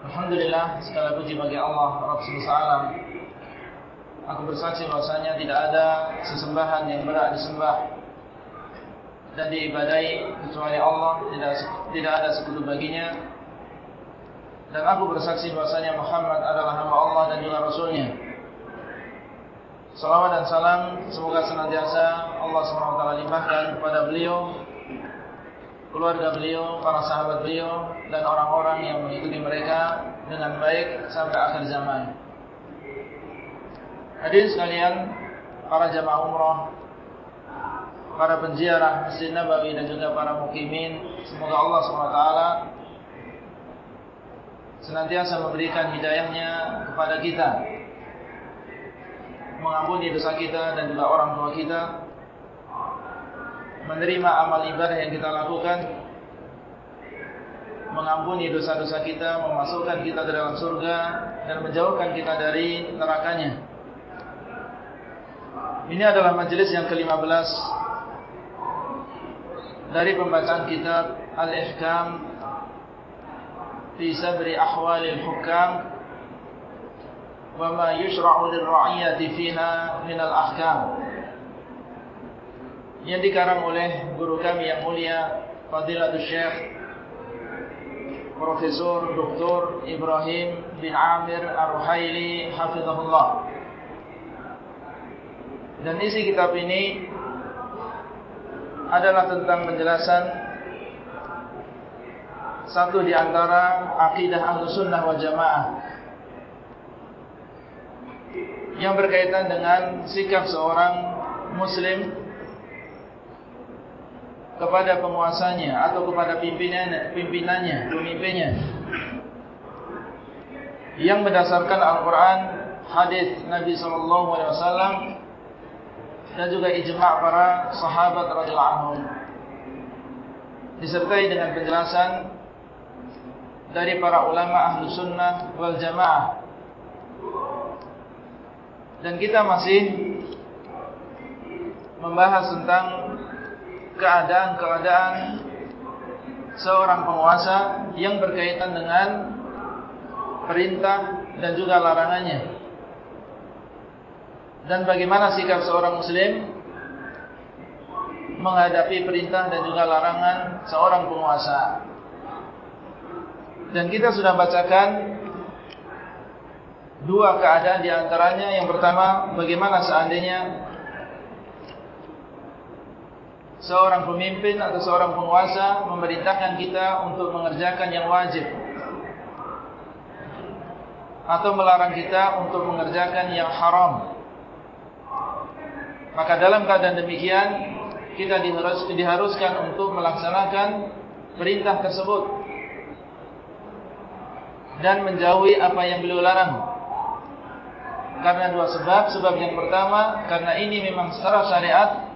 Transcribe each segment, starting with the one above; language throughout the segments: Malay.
Alhamdulillah segala puji bagi Allah Rabb semesta alam. Aku bersaksi bahasanya tidak ada sesembahan yang berat disembah Dan diibadai kecuali Allah. Tidak tidak ada sekutu baginya. Dan aku bersaksi bahasanya Muhammad adalah nama Allah dan juga Rasulnya. Salawat dan salam semoga senantiasa Allah SWT limpahkan kepada beliau keluarga beliau, para sahabat beliau dan orang-orang yang mengikuti mereka dengan baik sampai akhir zaman. Hadirin sekalian, para jamaah umrah, para penziarah Masjid Nabawi dan juga para mukimin, semoga Allah SWT senantiasa memberikan hidayahnya kepada kita, mengampuni dosa kita dan juga orang tua kita, menerima amal ibadah yang kita lakukan mengampuni dosa-dosa kita memasukkan kita ke dalam surga dan menjauhkan kita dari nerakanya. Ini adalah majlis yang ke-15 dari pembacaan kitab Al-Ihkam fi sabri ahwalil hukam wa ma yushra'u lirra'iyyati fiha min al-ahkam yang dikarang oleh guru kami yang mulia Fadilatul Syekh Profesor Dr. Ibrahim bin Amir Ar-Ruhaili Hafizahullah Dan isi kitab ini adalah tentang penjelasan satu di antara akidah Ahlussunnah wal Jamaah yang berkaitan dengan sikap seorang muslim kepada penguasanya atau kepada pimpinannya, pimpinannya, pemimpinnya. Yang berdasarkan Al-Quran, hadis Nabi Sallallahu Alaihi Wasallam dan juga ijma' para sahabat radhiyallahu anhum. Disertai dengan penjelasan dari para ulama ahlu sunnah wal jamaah. Dan kita masih membahas tentang keadaan-keadaan seorang penguasa yang berkaitan dengan perintah dan juga larangannya. Dan bagaimana sikap seorang muslim menghadapi perintah dan juga larangan seorang penguasa. Dan kita sudah bacakan dua keadaan di antaranya. Yang pertama, bagaimana seandainya seorang pemimpin atau seorang penguasa memerintahkan kita untuk mengerjakan yang wajib. Atau melarang kita untuk mengerjakan yang haram. Maka dalam keadaan demikian kita diharuskan untuk melaksanakan perintah tersebut. Dan menjauhi apa yang beliau larang. Karena dua sebab. Sebab yang pertama karena ini memang secara syariat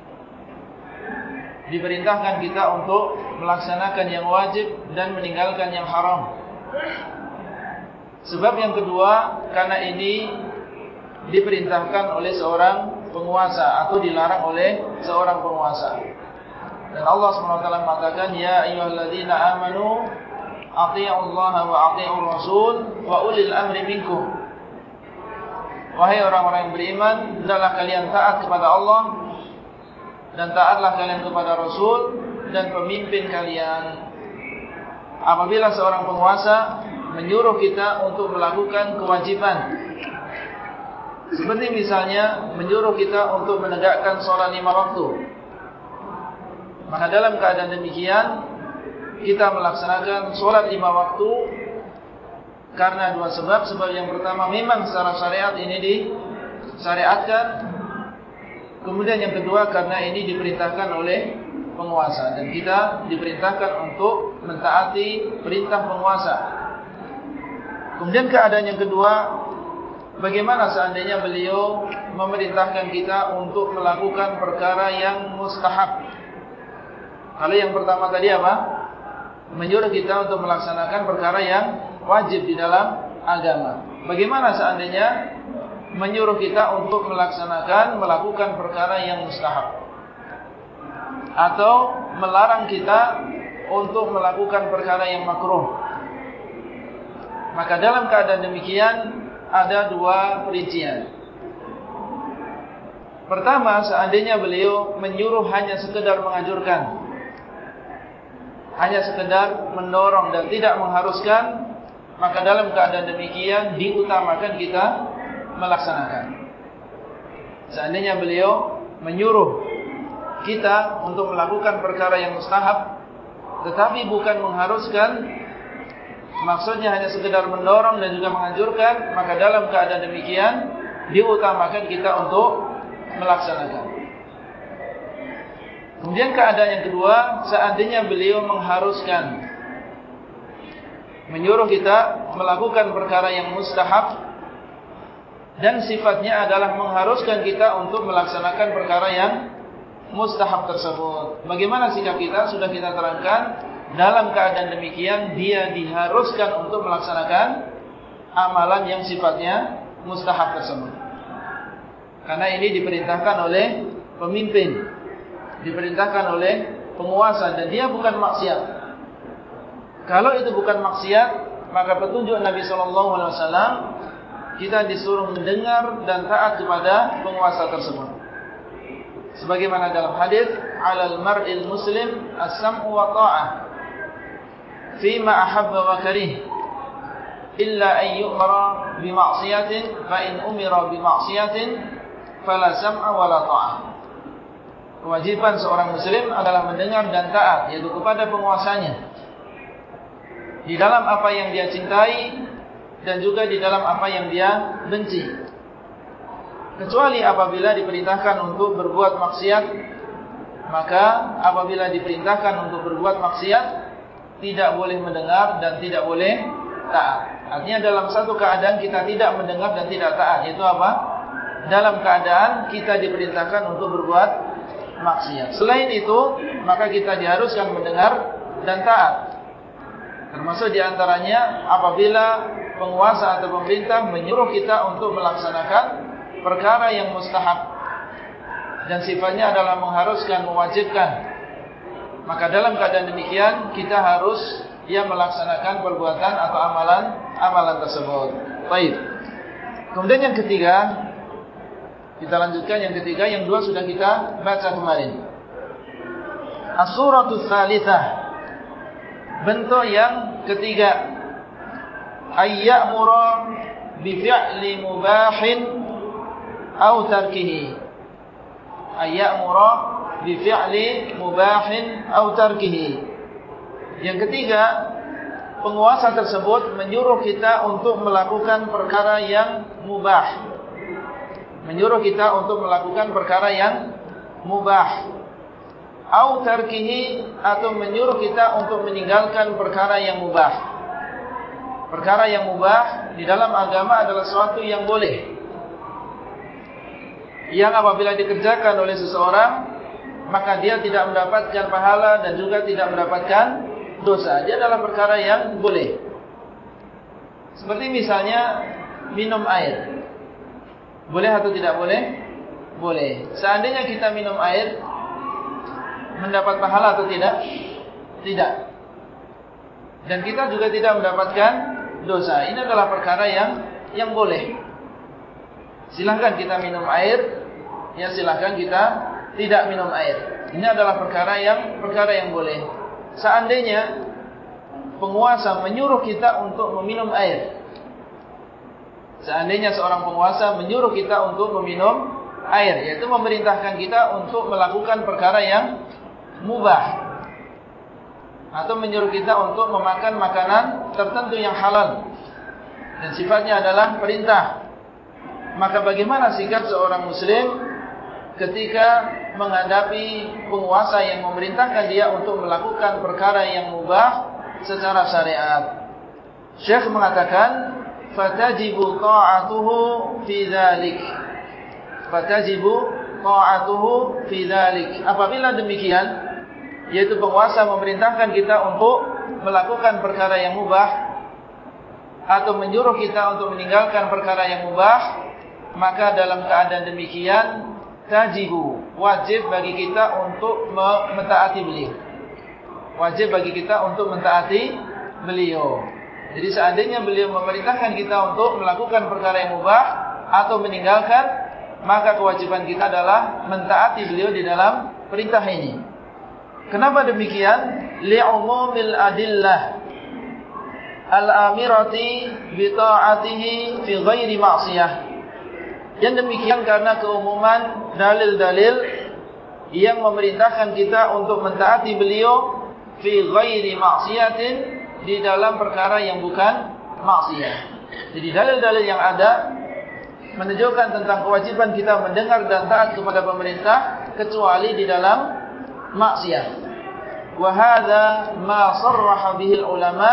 diperintahkan kita untuk melaksanakan yang wajib dan meninggalkan yang haram. Sebab yang kedua, karena ini diperintahkan oleh seorang penguasa atau dilarang oleh seorang penguasa. Dan Allah SWT mengatakan, Ya ayuhalladzina amanu, ati'ullaha wa ati'ur rasul, wa ulil amri minkum. Wahai orang-orang yang beriman, hendaklah kalian taat kepada Allah dan taatlah kalian kepada Rasul dan pemimpin kalian. Apabila seorang penguasa menyuruh kita untuk melakukan kewajiban, seperti misalnya menyuruh kita untuk menegakkan sholat lima waktu, maka dalam keadaan demikian kita melaksanakan sholat lima waktu karena dua sebab. Sebab yang pertama memang secara syariat ini disyariatkan Kemudian yang kedua karena ini diperintahkan oleh penguasa dan kita diperintahkan untuk mentaati perintah penguasa. Kemudian keadaan yang kedua, bagaimana seandainya beliau memerintahkan kita untuk melakukan perkara yang mustahab? Kalau yang pertama tadi apa? Menyuruh kita untuk melaksanakan perkara yang wajib di dalam agama. Bagaimana seandainya menyuruh kita untuk melaksanakan, melakukan perkara yang mustahab? Atau melarang kita untuk melakukan perkara yang makruh? Maka dalam keadaan demikian ada dua perincian. Pertama, seandainya beliau menyuruh hanya sekedar mengajurkan hanya sekedar mendorong dan tidak mengharuskan maka dalam keadaan demikian diutamakan kita melaksanakan. Seandainya beliau menyuruh kita untuk melakukan perkara yang mustahab tetapi bukan mengharuskan maksudnya hanya sekedar mendorong dan juga menganjurkan maka dalam keadaan demikian diutamakan kita untuk melaksanakan. Kemudian keadaan yang kedua, seandainya beliau mengharuskan menyuruh kita melakukan perkara yang mustahab dan sifatnya adalah mengharuskan kita untuk melaksanakan perkara yang mustahab tersebut. Bagaimana sikap kita? Sudah kita terangkan dalam keadaan demikian dia diharuskan untuk melaksanakan amalan yang sifatnya mustahab tersebut. Karena ini diperintahkan oleh pemimpin diperintahkan oleh penguasa dan dia bukan maksiat. Kalau itu bukan maksiat, maka petunjuk Nabi sallallahu alaihi wasallam kita disuruh mendengar dan taat kepada penguasa tersebut. Sebagaimana dalam hadis, "'Alal mar'il muslim as-sam'u wa ta'ah fi ma ahabba wa karih illa an yu'mara bi ma'siyatin fa in umira bi ma'siyatin fala sam'a wa la ta'ah." kewajiban seorang muslim adalah mendengar dan taat yaitu kepada penguasanya di dalam apa yang dia cintai dan juga di dalam apa yang dia benci kecuali apabila diperintahkan untuk berbuat maksiat maka apabila diperintahkan untuk berbuat maksiat tidak boleh mendengar dan tidak boleh taat artinya dalam satu keadaan kita tidak mendengar dan tidak taat yaitu apa dalam keadaan kita diperintahkan untuk berbuat maksiat. Selain itu, maka kita diharuskan mendengar dan taat. Termasuk di antaranya apabila penguasa atau pemerintah menyuruh kita untuk melaksanakan perkara yang mustahab. Dan sifatnya adalah mengharuskan, mewajibkan. Maka dalam keadaan demikian, kita harus ia melaksanakan perbuatan atau amalan amalan tersebut. Baik. Kemudian yang ketiga, kita lanjutkan yang ketiga, yang dua sudah kita baca kemarin. As-suratul tsalitsah. Bentuk yang ketiga. Ayyamura bi mubahin aw tarkihi. Ayyamura bi mubahin aw tarkihi. Yang ketiga, penguasa tersebut menyuruh kita untuk melakukan perkara yang mubah menyuruh kita untuk melakukan perkara yang mubah au tarkihi atau menyuruh kita untuk meninggalkan perkara yang mubah perkara yang mubah di dalam agama adalah sesuatu yang boleh yang apabila dikerjakan oleh seseorang maka dia tidak mendapatkan pahala dan juga tidak mendapatkan dosa dia adalah perkara yang boleh seperti misalnya minum air boleh atau tidak boleh? Boleh. Seandainya kita minum air, mendapat pahala atau tidak? Tidak. Dan kita juga tidak mendapatkan dosa. Ini adalah perkara yang yang boleh. Silahkan kita minum air, ya silahkan kita tidak minum air. Ini adalah perkara yang perkara yang boleh. Seandainya penguasa menyuruh kita untuk meminum air, Seandainya seorang penguasa menyuruh kita untuk meminum air, yaitu memerintahkan kita untuk melakukan perkara yang mubah, atau menyuruh kita untuk memakan makanan tertentu yang halal, dan sifatnya adalah perintah. Maka bagaimana sikap seorang muslim ketika menghadapi penguasa yang memerintahkan dia untuk melakukan perkara yang mubah secara syariat? Syekh mengatakan fatajibu ta'atuhu fi dzalik. Fatajibu ta'atuhu fi dzalik. Apabila demikian yaitu penguasa memerintahkan kita untuk melakukan perkara yang mubah atau menyuruh kita untuk meninggalkan perkara yang mubah maka dalam keadaan demikian tajibu wajib bagi kita untuk mentaati beliau. Wajib bagi kita untuk mentaati beliau. Jadi seandainya beliau memerintahkan kita untuk melakukan perkara yang mubah atau meninggalkan maka kewajiban kita adalah mentaati beliau di dalam perintah ini kenapa demikian li'umumil adillah al-amirati bi ta'atihi fi ghairi ma'siyah. Yang demikian karena keumuman dalil-dalil yang memerintahkan kita untuk mentaati beliau fi ghairi ma'siyatin di dalam perkara yang bukan maksiat. Jadi dalil-dalil yang ada menunjukkan tentang kewajiban kita mendengar dan taat kepada pemerintah kecuali di dalam maksiat. Wa hadza ma sarraha bihi ulama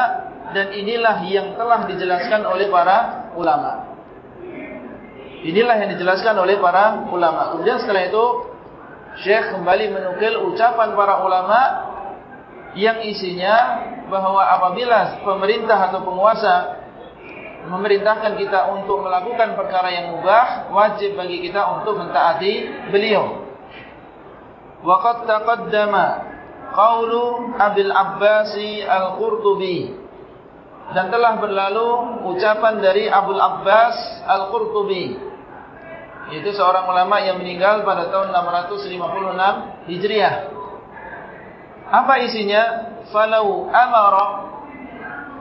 dan inilah yang telah dijelaskan oleh para ulama. Inilah yang dijelaskan oleh para ulama. Kemudian setelah itu Syekh kembali menukil ucapan para ulama yang isinya bahawa apabila pemerintah atau penguasa memerintahkan kita untuk melakukan perkara yang mubah, wajib bagi kita untuk mentaati beliau. Waqad taqaddama qawlu Abil Abbasi Al-Qurtubi. Dan telah berlalu ucapan dari Abu Abbas Al-Qurtubi yaitu seorang ulama yang meninggal pada tahun 656 Hijriah. Apa isinya? Falau amara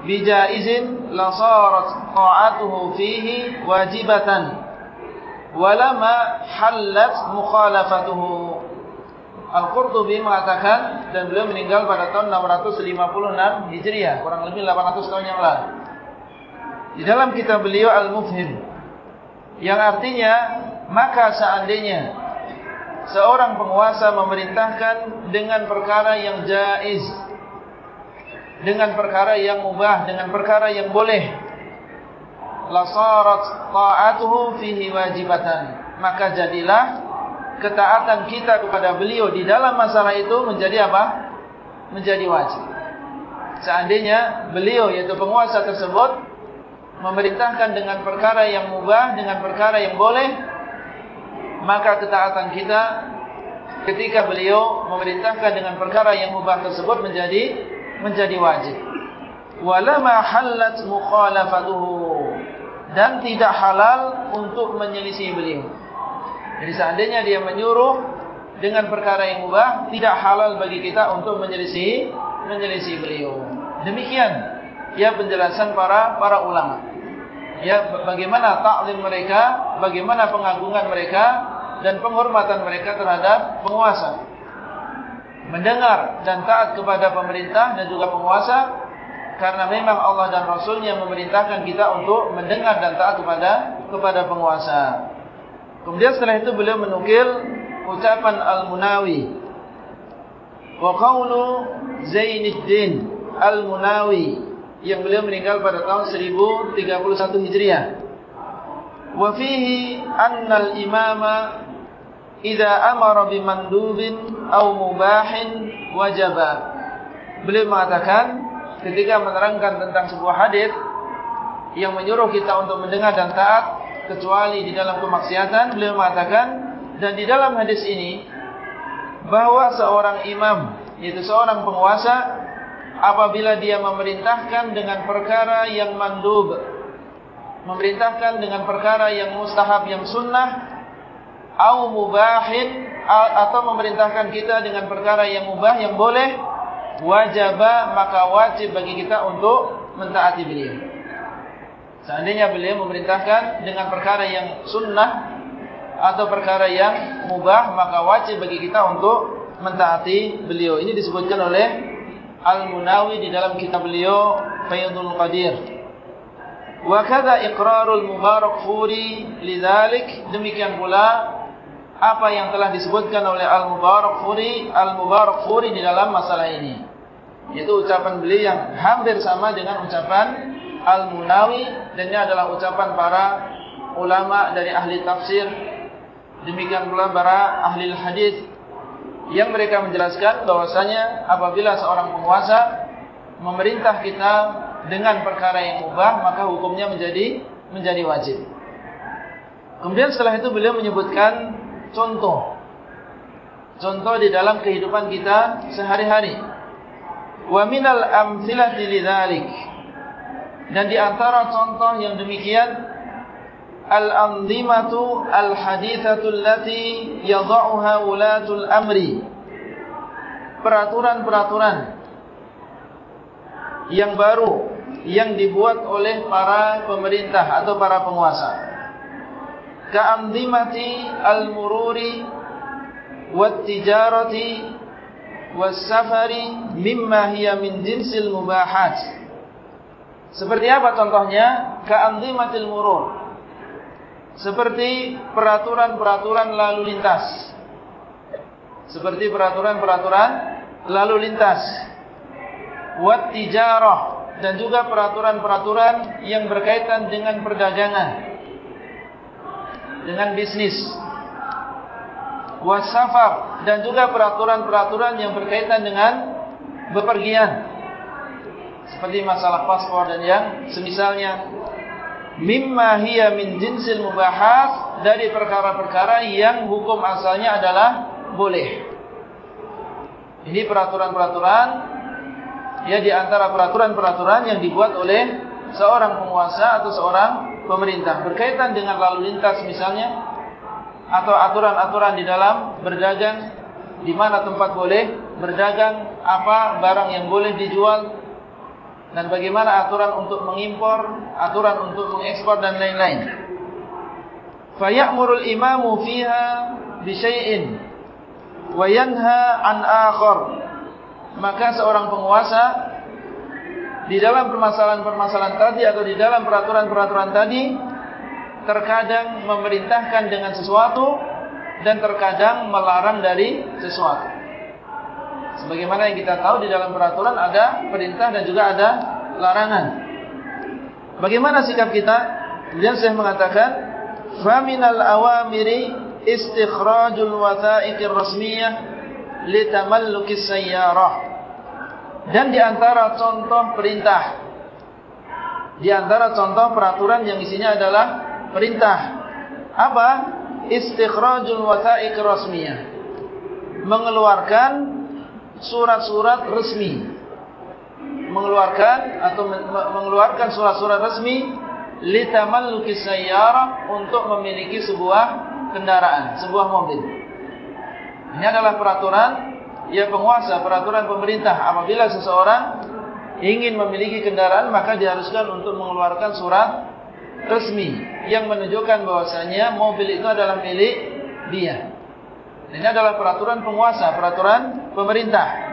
bijaizin la sarat ta'atuhu fihi wajibatan walama halat mukhalafatuhu Al-Qurtubi mengatakan dan beliau meninggal pada tahun 656 Hijriah, kurang lebih 800 tahun yang lalu. Di dalam kitab beliau Al-Mufhim yang artinya maka seandainya seorang penguasa memerintahkan dengan perkara yang jaiz dengan perkara yang mubah dengan perkara yang boleh la sarat ta'atuhu fihi wajibatan maka jadilah ketaatan kita kepada beliau di dalam masalah itu menjadi apa? Menjadi wajib. Seandainya beliau yaitu penguasa tersebut memerintahkan dengan perkara yang mubah, dengan perkara yang boleh, maka ketaatan kita ketika beliau memerintahkan dengan perkara yang mubah tersebut menjadi menjadi wajib. Walama halat mukhalafatuhu dan tidak halal untuk menyelisih beliau. Jadi seandainya dia menyuruh dengan perkara yang mubah, tidak halal bagi kita untuk menyelisih menyelisih beliau. Demikian ya penjelasan para para ulama. Ya bagaimana taklim mereka, bagaimana pengagungan mereka dan penghormatan mereka terhadap penguasa. Mendengar dan taat kepada pemerintah dan juga penguasa karena memang Allah dan Rasulnya memerintahkan kita untuk mendengar dan taat kepada kepada penguasa. Kemudian setelah itu beliau menukil ucapan Al-Munawi. Wa qawlu Zainuddin Al-Munawi yang beliau meninggal pada tahun 1031 Hijriah. Wa fihi anna al-imama idza amara bi mandubin aw mubahin wajaba. Beliau mengatakan ketika menerangkan tentang sebuah hadis yang menyuruh kita untuk mendengar dan taat kecuali di dalam kemaksiatan beliau mengatakan dan di dalam hadis ini bahwa seorang imam yaitu seorang penguasa apabila dia memerintahkan dengan perkara yang mandub memerintahkan dengan perkara yang mustahab yang sunnah au mubahin atau memerintahkan kita dengan perkara yang mubah yang boleh wajib maka wajib bagi kita untuk mentaati beliau Seandainya beliau memerintahkan dengan perkara yang sunnah atau perkara yang mubah, maka wajib bagi kita untuk mentaati beliau. Ini disebutkan oleh Al-Munawi di dalam kitab beliau Fayyadul Qadir. Wa kada iqrarul mubarak furi lidhalik. Demikian pula apa yang telah disebutkan oleh Al-Mubarak furi, Al-Mubarak furi di dalam masalah ini. Itu ucapan beliau yang hampir sama dengan ucapan Al-Munawi dan ini adalah ucapan para ulama dari ahli tafsir demikian pula para ahli hadis yang mereka menjelaskan bahwasanya apabila seorang penguasa memerintah kita dengan perkara yang mubah maka hukumnya menjadi menjadi wajib. Kemudian setelah itu beliau menyebutkan contoh contoh di dalam kehidupan kita sehari-hari. Wa minal amthilati lidzalik. Dan di antara contoh yang demikian al-anzimatu al-hadithatu allati yadh'uha ulatul amri. Peraturan-peraturan yang baru yang dibuat oleh para pemerintah atau para penguasa. Ka'anzimati al-mururi wat-tijarati was-safari mimma hiya min jinsil mubahat. Seperti apa contohnya? Ka'anzimatil murur. Seperti peraturan-peraturan lalu lintas. Seperti peraturan-peraturan lalu lintas. Wat-tijarah dan juga peraturan-peraturan yang berkaitan dengan perdagangan. Dengan bisnis wasafar dan juga peraturan-peraturan yang berkaitan dengan bepergian seperti masalah paspor dan yang semisalnya. Mimma hiya min jinsil mubahas dari perkara-perkara yang hukum asalnya adalah boleh. Ini peraturan-peraturan ya di antara peraturan-peraturan yang dibuat oleh seorang penguasa atau seorang pemerintah. Berkaitan dengan lalu lintas misalnya atau aturan-aturan di dalam berdagang di mana tempat boleh berdagang apa barang yang boleh dijual dan bagaimana aturan untuk mengimpor aturan untuk mengekspor dan lain-lain fayamurul imamu fiha bi syai'in wa yanha an akhar maka seorang penguasa di dalam permasalahan-permasalahan tadi atau di dalam peraturan-peraturan tadi terkadang memerintahkan dengan sesuatu dan terkadang melarang dari sesuatu. Sebagaimana yang kita tahu di dalam peraturan ada perintah dan juga ada larangan. Bagaimana sikap kita? Kemudian saya mengatakan, "Faminal awamiri istikhrajul watha'iqir rasmiyah litamallukis sayyarah." Dan di antara contoh perintah, di antara contoh peraturan yang isinya adalah perintah apa istikhrajul watha'iq rasmiyah mengeluarkan surat-surat resmi. Mengeluarkan atau mengeluarkan surat-surat resmi litamalluki sayyarah untuk memiliki sebuah kendaraan sebuah mobil. Ini adalah peraturan ya penguasa peraturan pemerintah. Apabila seseorang ingin memiliki kendaraan maka diharuskan untuk mengeluarkan surat resmi yang menunjukkan bahwasanya mobil itu adalah milik dia. Ini adalah peraturan penguasa, peraturan pemerintah.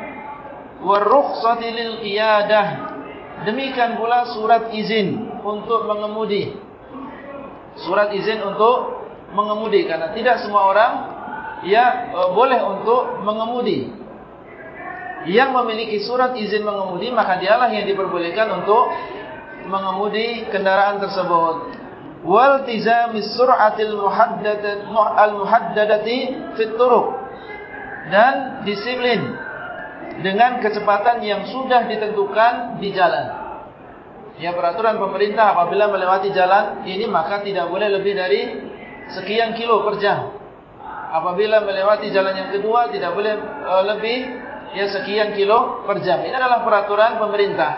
Lil qiyadah. Demikian pula surat izin untuk mengemudi. Surat izin untuk mengemudi karena tidak semua orang ya e, boleh untuk mengemudi. Yang memiliki surat izin mengemudi maka dialah yang diperbolehkan untuk mengemudi kendaraan tersebut wal tizamis sur'atil muhaddadati al muhaddadati fit turuq. Dan disiplin dengan kecepatan yang sudah ditentukan di jalan. Ya peraturan pemerintah apabila melewati jalan ini maka tidak boleh lebih dari sekian kilo per jam. Apabila melewati jalan yang kedua tidak boleh uh, lebih ya sekian kilo per jam. Ini adalah peraturan pemerintah.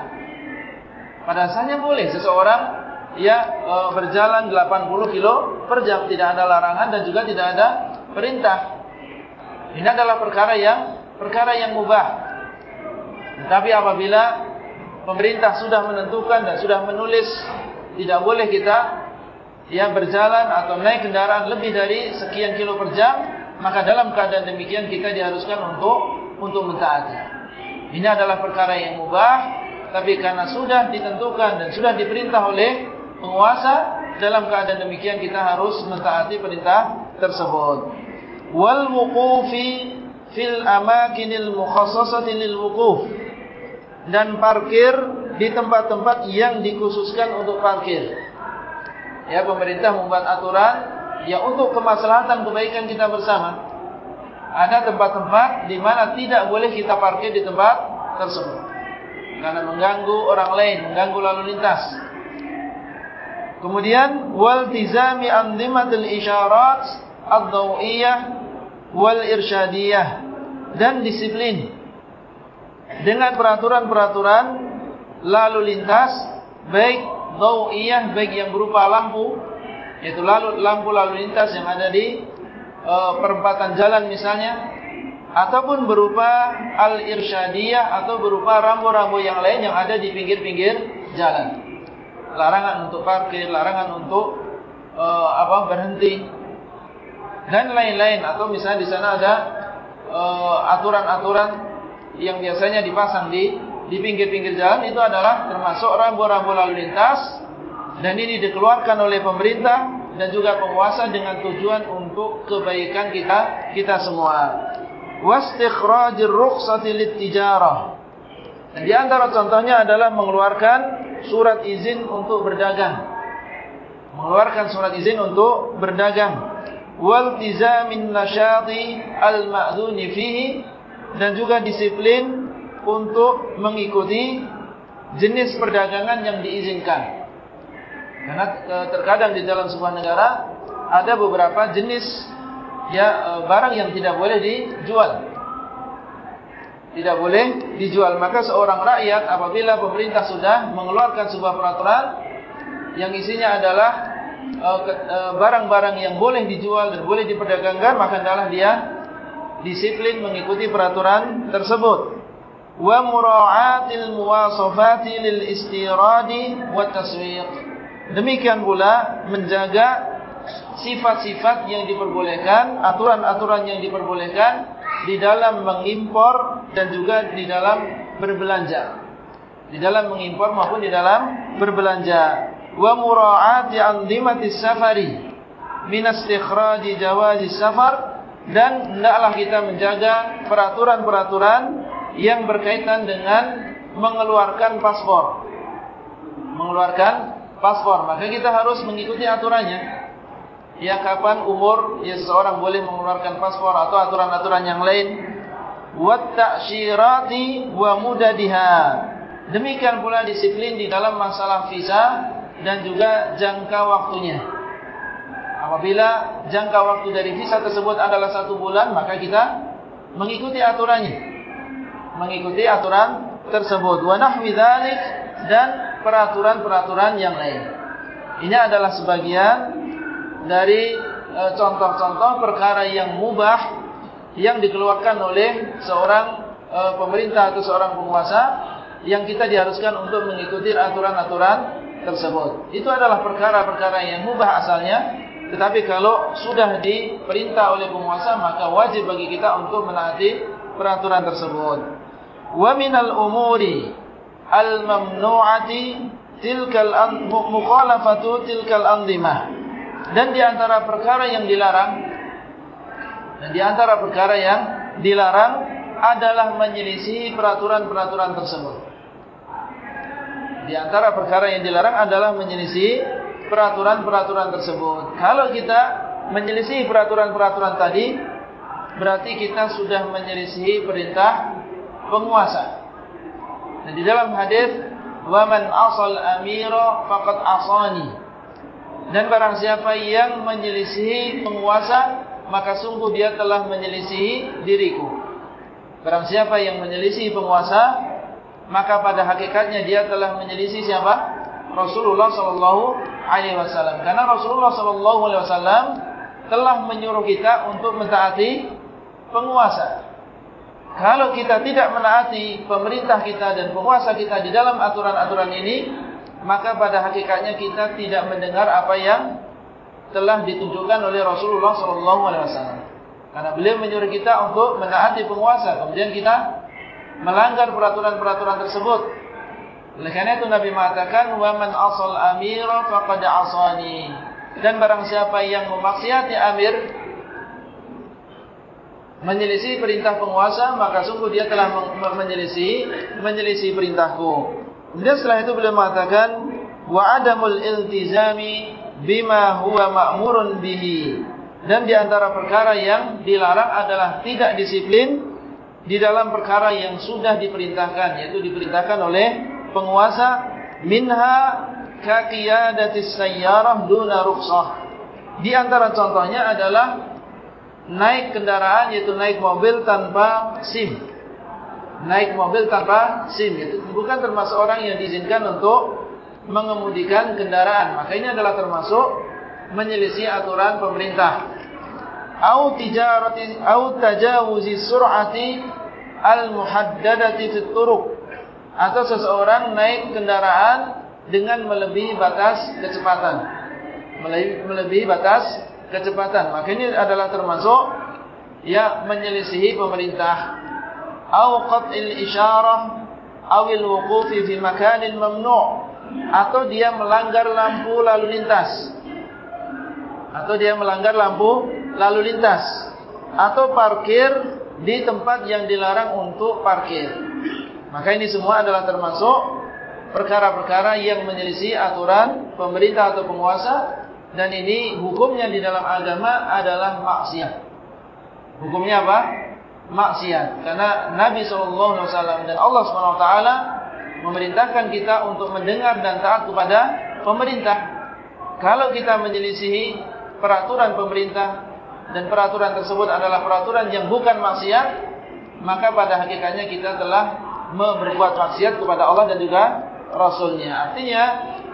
Pada asalnya boleh seseorang ya berjalan 80 kilo per jam tidak ada larangan dan juga tidak ada perintah. Ini adalah perkara yang perkara yang mubah. Tapi apabila pemerintah sudah menentukan dan sudah menulis tidak boleh kita ya berjalan atau naik kendaraan lebih dari sekian kilo per jam, maka dalam keadaan demikian kita diharuskan untuk untuk mentaati. Ini adalah perkara yang mubah tapi karena sudah ditentukan dan sudah diperintah oleh penguasa dalam keadaan demikian kita harus mentaati perintah tersebut wal wuqufi fil amakinil mukhassasati lil wuquf dan parkir di tempat-tempat yang dikhususkan untuk parkir. Ya, pemerintah membuat aturan ya untuk kemaslahatan kebaikan kita bersama. Ada tempat-tempat di mana tidak boleh kita parkir di tempat tersebut. Karena mengganggu orang lain, mengganggu lalu lintas. Kemudian wal tizami andimatul isyarat ad-dawiyah wal irsyadiyah dan disiplin dengan peraturan-peraturan lalu lintas baik dawiyah baik yang berupa lampu yaitu lalu lampu lalu lintas yang ada di e, perempatan jalan misalnya ataupun berupa al-irsyadiyah atau berupa rambu-rambu yang lain yang ada di pinggir-pinggir jalan. Larangan untuk parkir, larangan untuk e, apa berhenti dan lain-lain atau misalnya di sana ada e, aturan-aturan e, yang biasanya dipasang di di pinggir-pinggir jalan itu adalah termasuk rambu-rambu lalu lintas dan ini dikeluarkan oleh pemerintah dan juga penguasa dengan tujuan untuk kebaikan kita kita semua. Wastikhrajir rukhsati lit-tijarah. Dan di antara contohnya adalah mengeluarkan surat izin untuk berdagang. Mengeluarkan surat izin untuk berdagang. Wal tizamin nasyati al-ma'dhuni fihi dan juga disiplin untuk mengikuti jenis perdagangan yang diizinkan. Karena e, terkadang di dalam sebuah negara ada beberapa jenis ya e, barang yang tidak boleh dijual. Tidak boleh dijual. Maka seorang rakyat apabila pemerintah sudah mengeluarkan sebuah peraturan yang isinya adalah e, barang-barang yang boleh dijual dan boleh diperdagangkan, maka adalah dia disiplin mengikuti peraturan tersebut wa mura'atil muwasafati lil istiradi wa taswiq demikian pula menjaga sifat-sifat yang diperbolehkan aturan-aturan yang diperbolehkan di dalam mengimpor dan juga di dalam berbelanja. Di dalam mengimpor maupun di dalam berbelanja. Wa mura'ati andimati safari. Min istikhraji jawazi safar. Dan hendaklah kita menjaga peraturan-peraturan yang berkaitan dengan mengeluarkan paspor. Mengeluarkan paspor, maka kita harus mengikuti aturannya. Ya kapan umur ya seseorang boleh mengeluarkan paspor atau aturan-aturan yang lain. Wat ta'syirati wa mudadiha. Demikian pula disiplin di dalam masalah visa dan juga jangka waktunya. Apabila jangka waktu dari visa tersebut adalah satu bulan, maka kita mengikuti aturannya mengikuti aturan tersebut wa nahwi dan peraturan-peraturan yang lain. Ini adalah sebagian dari e, contoh-contoh perkara yang mubah yang dikeluarkan oleh seorang e, pemerintah atau seorang penguasa yang kita diharuskan untuk mengikuti aturan-aturan tersebut. Itu adalah perkara-perkara yang mubah asalnya, tetapi kalau sudah diperintah oleh penguasa maka wajib bagi kita untuk menaati peraturan tersebut wa minal umuri al mamnu'ati tilkal mukhalafatu tilkal andimah dan di antara perkara yang dilarang dan di antara perkara yang dilarang adalah menyelisih peraturan-peraturan tersebut di antara perkara yang dilarang adalah menyelisih peraturan-peraturan tersebut kalau kita menyelisih peraturan-peraturan tadi berarti kita sudah menyelisih perintah penguasa. Dan di dalam hadis wa man asal amira faqad asani. Dan barang siapa yang menyelisihi penguasa maka sungguh dia telah menyelisihi diriku. Barang siapa yang menyelisihi penguasa maka pada hakikatnya dia telah menyelisihi siapa? Rasulullah sallallahu alaihi wasallam. Karena Rasulullah sallallahu alaihi wasallam telah menyuruh kita untuk mentaati penguasa. Kalau kita tidak menaati pemerintah kita dan penguasa kita di dalam aturan-aturan ini, maka pada hakikatnya kita tidak mendengar apa yang telah ditunjukkan oleh Rasulullah SAW. Karena beliau menyuruh kita untuk menaati penguasa, kemudian kita melanggar peraturan-peraturan tersebut. Oleh karena itu Nabi mengatakan, "Waman asal amira faqad asani." Dan barang siapa yang memaksiati amir, menyelisih perintah penguasa maka sungguh dia telah menyelisih menyelisih perintahku Kemudian setelah itu beliau mengatakan wa adamul iltizami bima huwa ma'murun bihi. Dan di antara perkara yang dilarang adalah tidak disiplin di dalam perkara yang sudah diperintahkan yaitu diperintahkan oleh penguasa minha ka qiyadatis sayyarah duna rukhsah. Di antara contohnya adalah naik kendaraan yaitu naik mobil tanpa SIM. Naik mobil tanpa SIM itu bukan termasuk orang yang diizinkan untuk mengemudikan kendaraan. Maka ini adalah termasuk menyelisih aturan pemerintah. Au tijarati au tajawuzi sur'ati al-muhaddadati fit turuq. Atau seseorang naik kendaraan dengan melebihi batas kecepatan. Melebihi batas kecepatan. Maka ini adalah termasuk ya menyelisihi pemerintah. Au qat'il isyarah awil wuqufi fi makanin mamnu' atau dia melanggar lampu lalu lintas. Atau dia melanggar lampu lalu lintas. Atau parkir di tempat yang dilarang untuk parkir. Maka ini semua adalah termasuk perkara-perkara yang menyelisih aturan pemerintah atau penguasa. Dan ini hukumnya di dalam agama adalah maksiat. Hukumnya apa? Maksiat karena Nabi SAW dan Allah SWT memerintahkan kita untuk mendengar dan taat kepada pemerintah. Kalau kita menyelisihi peraturan pemerintah dan peraturan tersebut adalah peraturan yang bukan maksiat, maka pada hakikatnya kita telah berbuat maksiat kepada Allah dan juga Rasulnya. Artinya,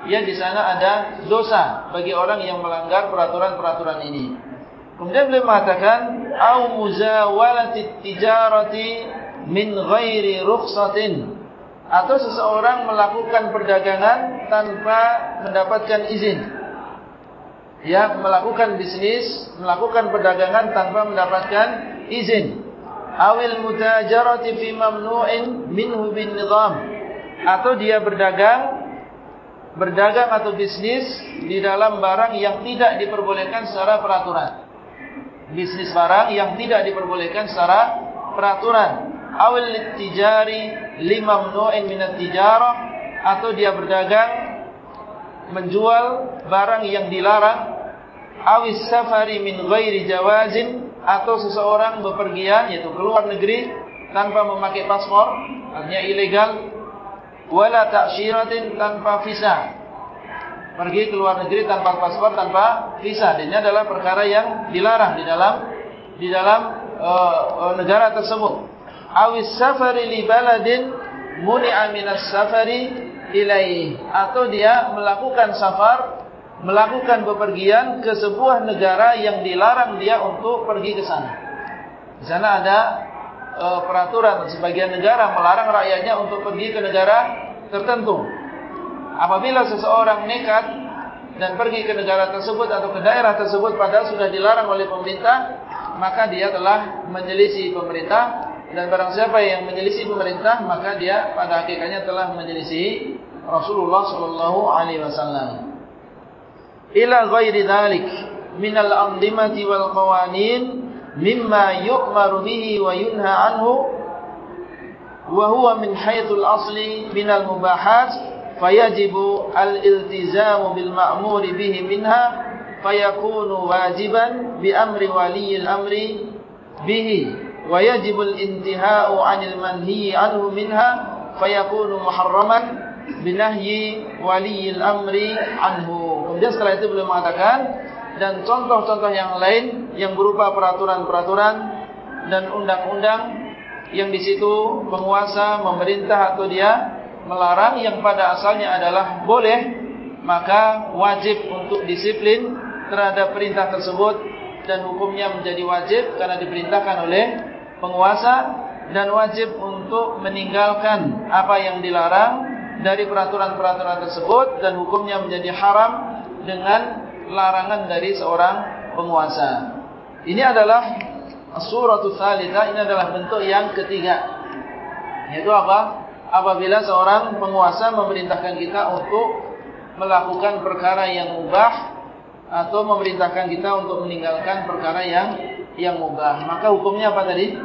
ya di sana ada dosa bagi orang yang melanggar peraturan-peraturan ini. Kemudian beliau mengatakan, "Au muzawalatit tijarati min ghairi rukhsatin." atau seseorang melakukan perdagangan tanpa mendapatkan izin. Ya, melakukan bisnis, melakukan perdagangan tanpa mendapatkan izin. Awil mutajarati fi mamnu'in minhu bin nizam. Atau dia berdagang berdagang atau bisnis di dalam barang yang tidak diperbolehkan secara peraturan. Bisnis barang yang tidak diperbolehkan secara peraturan. Awil tijari lima mnu'in minat tijarah atau dia berdagang menjual barang yang dilarang. Awis safari min ghairi jawazin atau seseorang bepergian yaitu keluar negeri tanpa memakai paspor artinya ilegal wala ta'syiratin tanpa visa pergi keluar negeri tanpa paspor tanpa visa. Dan ini adalah perkara yang dilarang di dalam di dalam uh, negara tersebut. Awis safari li baladin muni'a minas safari ilaih atau dia melakukan safar melakukan bepergian ke sebuah negara yang dilarang dia untuk pergi ke sana. Di sana ada e, peraturan sebagian negara melarang rakyatnya untuk pergi ke negara tertentu apabila seseorang nekat dan pergi ke negara tersebut atau ke daerah tersebut padahal sudah dilarang oleh pemerintah maka dia telah menyelisih pemerintah dan barang siapa yang menyelisih pemerintah maka dia pada hakikatnya telah menyelisih Rasulullah sallallahu alaihi wasallam. Ila ghairi dzalik min al-andimati wal qawanin mimma yu'maru bihi wa yunha anhu wa huwa min haythul asli min al-mubahat fayajibu al-iltizamu bil ma'muri bihi minha fayakunu wajiban bi amri waliyil amri bihi wa yajibu al-intihau 'anil manhi 'anhu minha fayakunu muharraman bi nahyi waliyil amri 'anhu kemudian setelah itu beliau mengatakan dan contoh-contoh yang lain yang berupa peraturan-peraturan dan undang-undang yang di situ penguasa memerintah atau dia melarang yang pada asalnya adalah boleh maka wajib untuk disiplin terhadap perintah tersebut dan hukumnya menjadi wajib karena diperintahkan oleh penguasa dan wajib untuk meninggalkan apa yang dilarang dari peraturan-peraturan tersebut dan hukumnya menjadi haram dengan larangan dari seorang penguasa. Ini adalah suratul salita, ini adalah bentuk yang ketiga. Yaitu apa? Apabila seorang penguasa memerintahkan kita untuk melakukan perkara yang mubah atau memerintahkan kita untuk meninggalkan perkara yang yang mubah. Maka hukumnya apa tadi?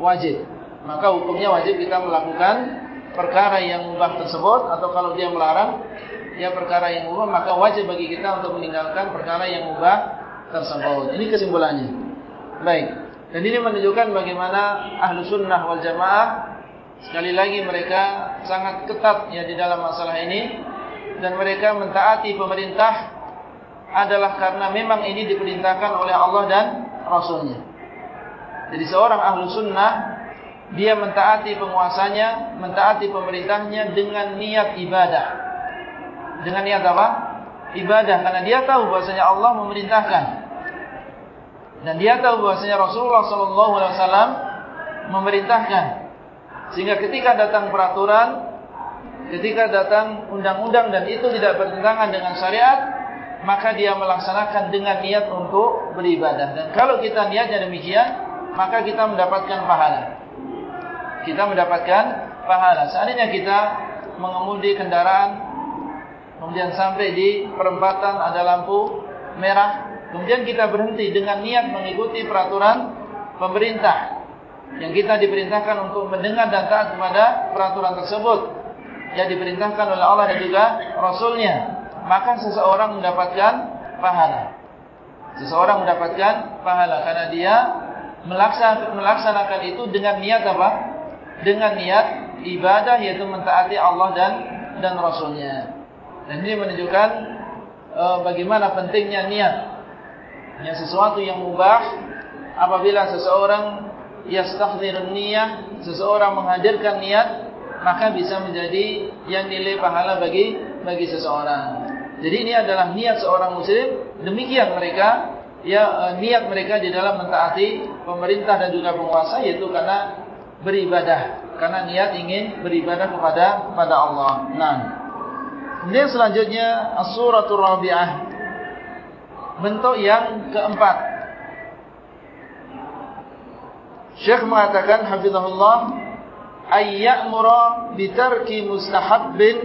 Wajib. Maka hukumnya wajib kita melakukan perkara yang mubah tersebut atau kalau dia melarang ya perkara yang mubah maka wajib bagi kita untuk meninggalkan perkara yang mubah tersebut. Ini kesimpulannya. Baik. Dan ini menunjukkan bagaimana ahlu sunnah wal jamaah sekali lagi mereka sangat ketat ya di dalam masalah ini dan mereka mentaati pemerintah adalah karena memang ini diperintahkan oleh Allah dan Rasulnya. Jadi seorang ahlu sunnah dia mentaati penguasanya, mentaati pemerintahnya dengan niat ibadah. Dengan niat apa? Ibadah karena dia tahu bahasanya Allah memerintahkan. Dan dia tahu bahasanya Rasulullah wasallam memerintahkan. Sehingga ketika datang peraturan, ketika datang undang-undang dan itu tidak bertentangan dengan syariat, maka dia melaksanakan dengan niat untuk beribadah. Dan kalau kita niatnya demikian, maka kita mendapatkan pahala. Kita mendapatkan pahala. Seandainya kita mengemudi kendaraan, kemudian sampai di perempatan ada lampu merah, kemudian kita berhenti dengan niat mengikuti peraturan pemerintah. Yang kita diperintahkan untuk mendengar dan taat kepada peraturan tersebut. Yang diperintahkan oleh Allah dan juga Rasulnya maka seseorang mendapatkan pahala. Seseorang mendapatkan pahala karena dia melaksanakan itu dengan niat apa? Dengan niat ibadah yaitu mentaati Allah dan dan Rasulnya. Dan ini menunjukkan e, bagaimana pentingnya niat. Yang sesuatu yang mubah apabila seseorang yastahdhirun niyah, seseorang menghadirkan niat, maka bisa menjadi yang nilai pahala bagi bagi seseorang. Jadi ini adalah niat seorang muslim, demikian mereka ya e, niat mereka di dalam mentaati pemerintah dan juga penguasa yaitu karena beribadah, karena niat ingin beribadah kepada kepada Allah. Nah. Kemudian selanjutnya as-suratul rabi'ah. Bentuk yang keempat. Syekh mengatakan hafizahullah ayyamura bitarki mustahabbin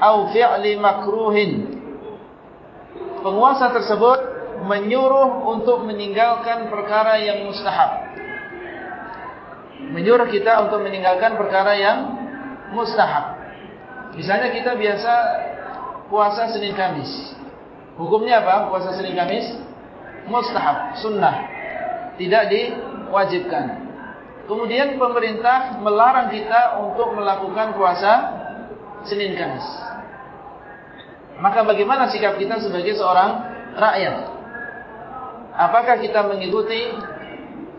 au fi'li makruhin. Penguasa tersebut menyuruh untuk meninggalkan perkara yang mustahab. Menyuruh kita untuk meninggalkan perkara yang mustahab. Misalnya kita biasa puasa Senin Kamis. Hukumnya apa? Puasa Senin Kamis mustahab, sunnah. Tidak diwajibkan. Kemudian pemerintah melarang kita untuk melakukan puasa Senin Kamis. Maka bagaimana sikap kita sebagai seorang rakyat? Apakah kita mengikuti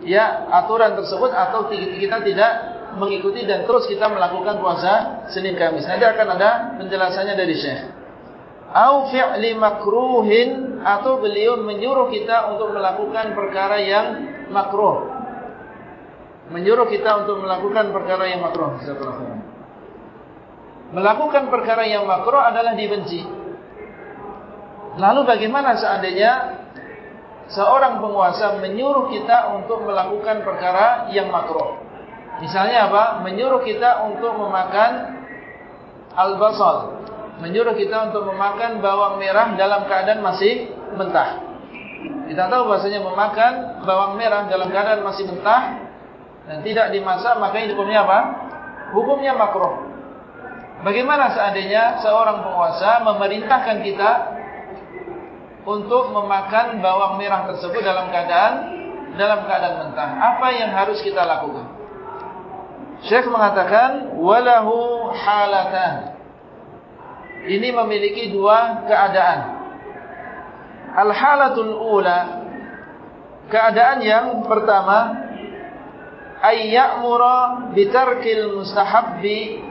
ya aturan tersebut atau kita tidak mengikuti dan terus kita melakukan puasa Senin Kamis? Nanti akan ada penjelasannya dari Syekh. Au fi'li makruhin atau beliau menyuruh kita untuk melakukan perkara yang makruh. Menyuruh kita untuk melakukan perkara yang makruh. Melakukan perkara yang makruh adalah dibenci. Lalu bagaimana seandainya seorang penguasa menyuruh kita untuk melakukan perkara yang makruh? Misalnya apa? Menyuruh kita untuk memakan al-basal. Menyuruh kita untuk memakan bawang merah dalam keadaan masih mentah. Kita tahu bahasanya memakan bawang merah dalam keadaan masih mentah dan tidak dimasak, maka ini hukumnya apa? Hukumnya makruh. Bagaimana seandainya seorang penguasa memerintahkan kita untuk memakan bawang merah tersebut dalam keadaan dalam keadaan mentah. Apa yang harus kita lakukan? Syekh mengatakan walahu halatan. Ini memiliki dua keadaan. Al-halatul ula keadaan yang pertama ay ya'mura bi tarkil mustahabbi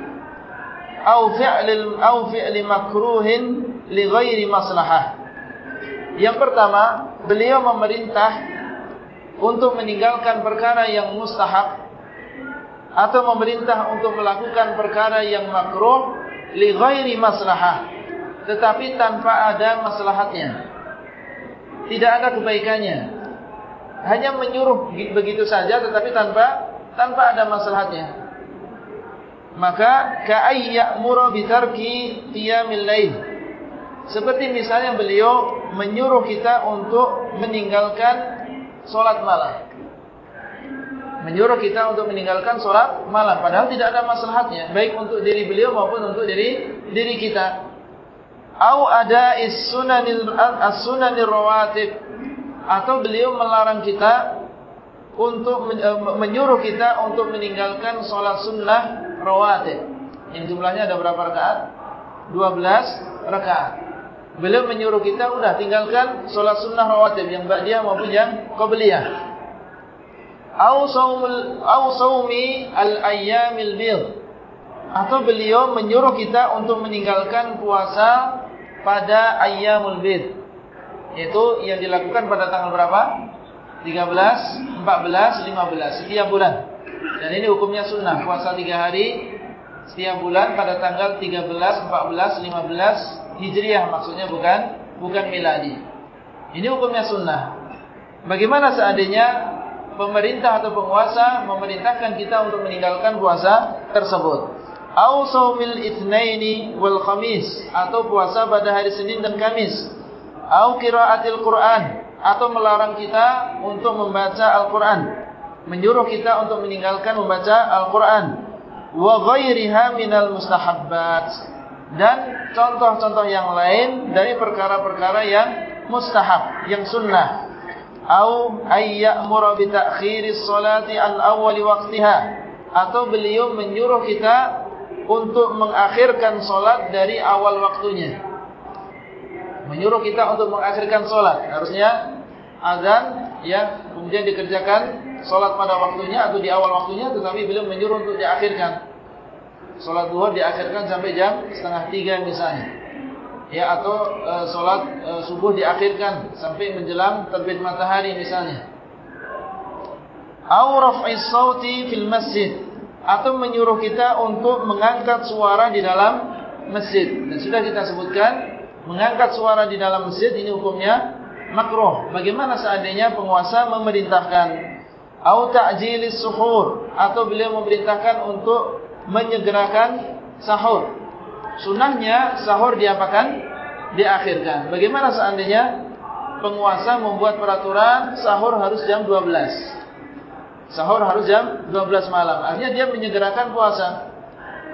aw fi'lil aw fi'li makruhin li ghairi maslahah. Yang pertama, beliau memerintah untuk meninggalkan perkara yang mustahab atau memerintah untuk melakukan perkara yang makruh li ghairi maslahah tetapi tanpa ada maslahatnya. Tidak ada kebaikannya. Hanya menyuruh begitu saja tetapi tanpa tanpa ada maslahatnya. Maka ka'ayyamuru bi tarki qiyamil lail seperti misalnya beliau menyuruh kita untuk meninggalkan solat malam. menyuruh kita untuk meninggalkan sholat malam. Padahal tidak ada maslahatnya. Baik untuk diri beliau maupun untuk diri diri kita. Au ada as-sunanir rawatib. Atau beliau melarang kita untuk eh, menyuruh kita untuk meninggalkan sholat sunnah rawatib. Yang jumlahnya ada berapa rakaat? 12 rakaat. Beliau menyuruh kita sudah tinggalkan sholat sunnah rawatib yang ba'diyah maupun yang qabliyah au saumul au saumi al ayyamil bid atau beliau menyuruh kita untuk meninggalkan puasa pada ayyamul bid itu yang dilakukan pada tanggal berapa 13 14 15 setiap bulan. Dan ini hukumnya sunnah. Puasa 3 hari setiap bulan pada tanggal 13 14 15 hijriah. Maksudnya bukan bukan miladi. Ini hukumnya sunnah. Bagaimana seandainya pemerintah atau penguasa memerintahkan kita untuk meninggalkan puasa tersebut. Au saumil itsnaini wal khamis. Atau puasa pada hari Senin dan Kamis. Au qiraatil Quran atau melarang kita untuk membaca Al-Quran. Menyuruh kita untuk meninggalkan membaca Al-Quran. Wa ghairiha minal mustahabbat. Dan contoh-contoh yang lain dari perkara-perkara yang mustahab, yang sunnah au ayyamura bi ta'khiris salati an awwal waqtiha atau beliau menyuruh kita untuk mengakhirkan salat dari awal waktunya menyuruh kita untuk mengakhirkan salat harusnya azan ya kemudian dikerjakan salat pada waktunya atau di awal waktunya tetapi beliau menyuruh untuk diakhirkan salat zuhur diakhirkan sampai jam setengah tiga misalnya ya atau e, solat e, subuh diakhirkan sampai menjelang terbit matahari misalnya. Auraf isauti fil masjid atau menyuruh kita untuk mengangkat suara di dalam masjid. Dan sudah kita sebutkan mengangkat suara di dalam masjid ini hukumnya makruh. Bagaimana seandainya penguasa memerintahkan au ta'jilis suhur atau beliau memerintahkan untuk menyegerakan sahur Sunnahnya sahur diapakan? Diakhirkan. Bagaimana seandainya penguasa membuat peraturan sahur harus jam 12. Sahur harus jam 12 malam. Artinya dia menyegerakan puasa.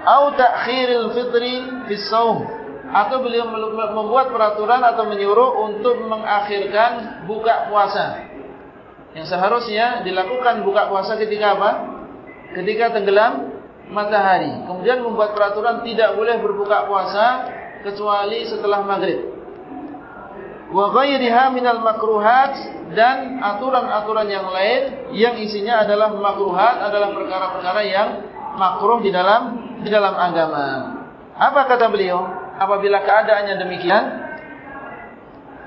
Au ta'khiril fitri fis saum. Atau beliau membuat peraturan atau menyuruh untuk mengakhirkan buka puasa. Yang seharusnya dilakukan buka puasa ketika apa? Ketika tenggelam matahari. Kemudian membuat peraturan tidak boleh berbuka puasa kecuali setelah maghrib. Wa ghayriha minal makruhat dan aturan-aturan yang lain yang isinya adalah makruhat adalah perkara-perkara yang makruh di dalam di dalam agama. Apa kata beliau? Apabila keadaannya demikian,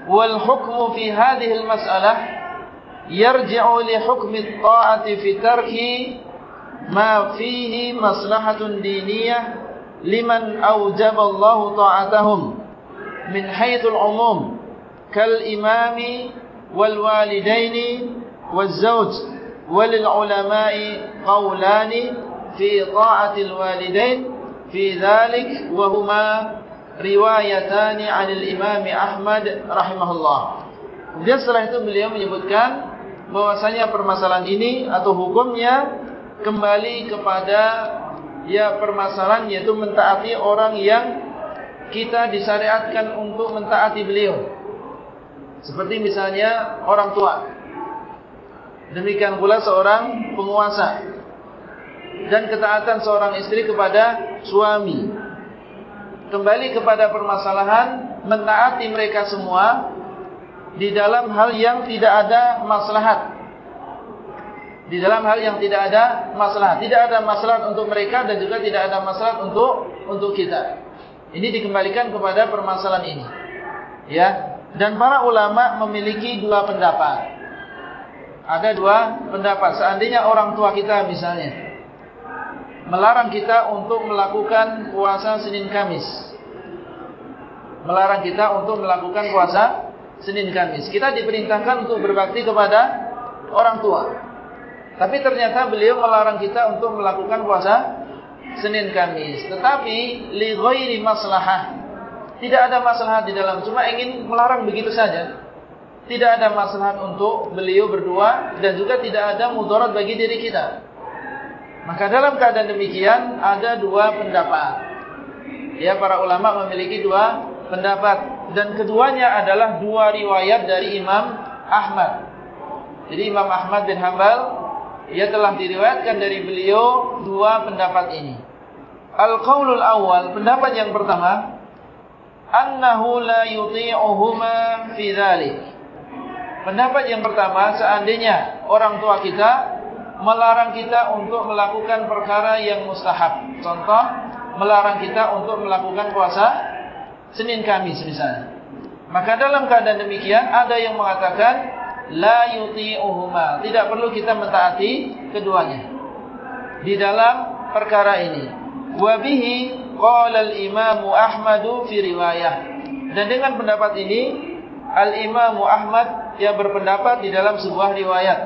wal hukmu fi hadhihi al-mas'alah yarji'u li hukmi at-ta'ati fi tarki ma fihi maslahatun diniyah liman awjaba Allah ta'atahum min haythul umum kal imami wal walidaini wal zawj wal ulama'i qawlani fi ta'atil walidain fi dhalik wa huma riwayatani 'anil imam Ahmad rahimahullah. Kemudian setelah itu beliau menyebutkan bahwasanya permasalahan ini atau hukumnya kembali kepada ya permasalahan yaitu mentaati orang yang kita disyariatkan untuk mentaati beliau. Seperti misalnya orang tua. Demikian pula seorang penguasa. Dan ketaatan seorang istri kepada suami. Kembali kepada permasalahan mentaati mereka semua di dalam hal yang tidak ada maslahat di dalam hal yang tidak ada masalah. Tidak ada masalah untuk mereka dan juga tidak ada masalah untuk untuk kita. Ini dikembalikan kepada permasalahan ini. Ya. Dan para ulama memiliki dua pendapat. Ada dua pendapat. Seandainya orang tua kita misalnya melarang kita untuk melakukan puasa Senin Kamis. Melarang kita untuk melakukan puasa Senin Kamis. Kita diperintahkan untuk berbakti kepada orang tua. Tapi ternyata beliau melarang kita untuk melakukan puasa Senin Kamis. Tetapi li ghairi maslahah. Tidak ada masalah di dalam, cuma ingin melarang begitu saja. tidak ada masalah untuk beliau berdua dan juga tidak ada mudarat bagi diri kita. Maka dalam keadaan demikian ada dua pendapat. Ya para ulama memiliki dua pendapat dan keduanya adalah dua riwayat dari Imam Ahmad. Jadi Imam Ahmad bin Hanbal ia telah diriwayatkan dari beliau dua pendapat ini. Al-qaulul awal, pendapat yang pertama, annahu la yuti'uhuma fi dzalik. Pendapat yang pertama, seandainya orang tua kita melarang kita untuk melakukan perkara yang mustahab. Contoh, melarang kita untuk melakukan puasa Senin Kamis misalnya. Maka dalam keadaan demikian ada yang mengatakan la yuti'uhuma. Tidak perlu kita mentaati keduanya. Di dalam perkara ini. Wa bihi qala al-Imam Ahmad fi riwayah. Dan dengan pendapat ini Al-Imam Ahmad yang berpendapat di dalam sebuah riwayat.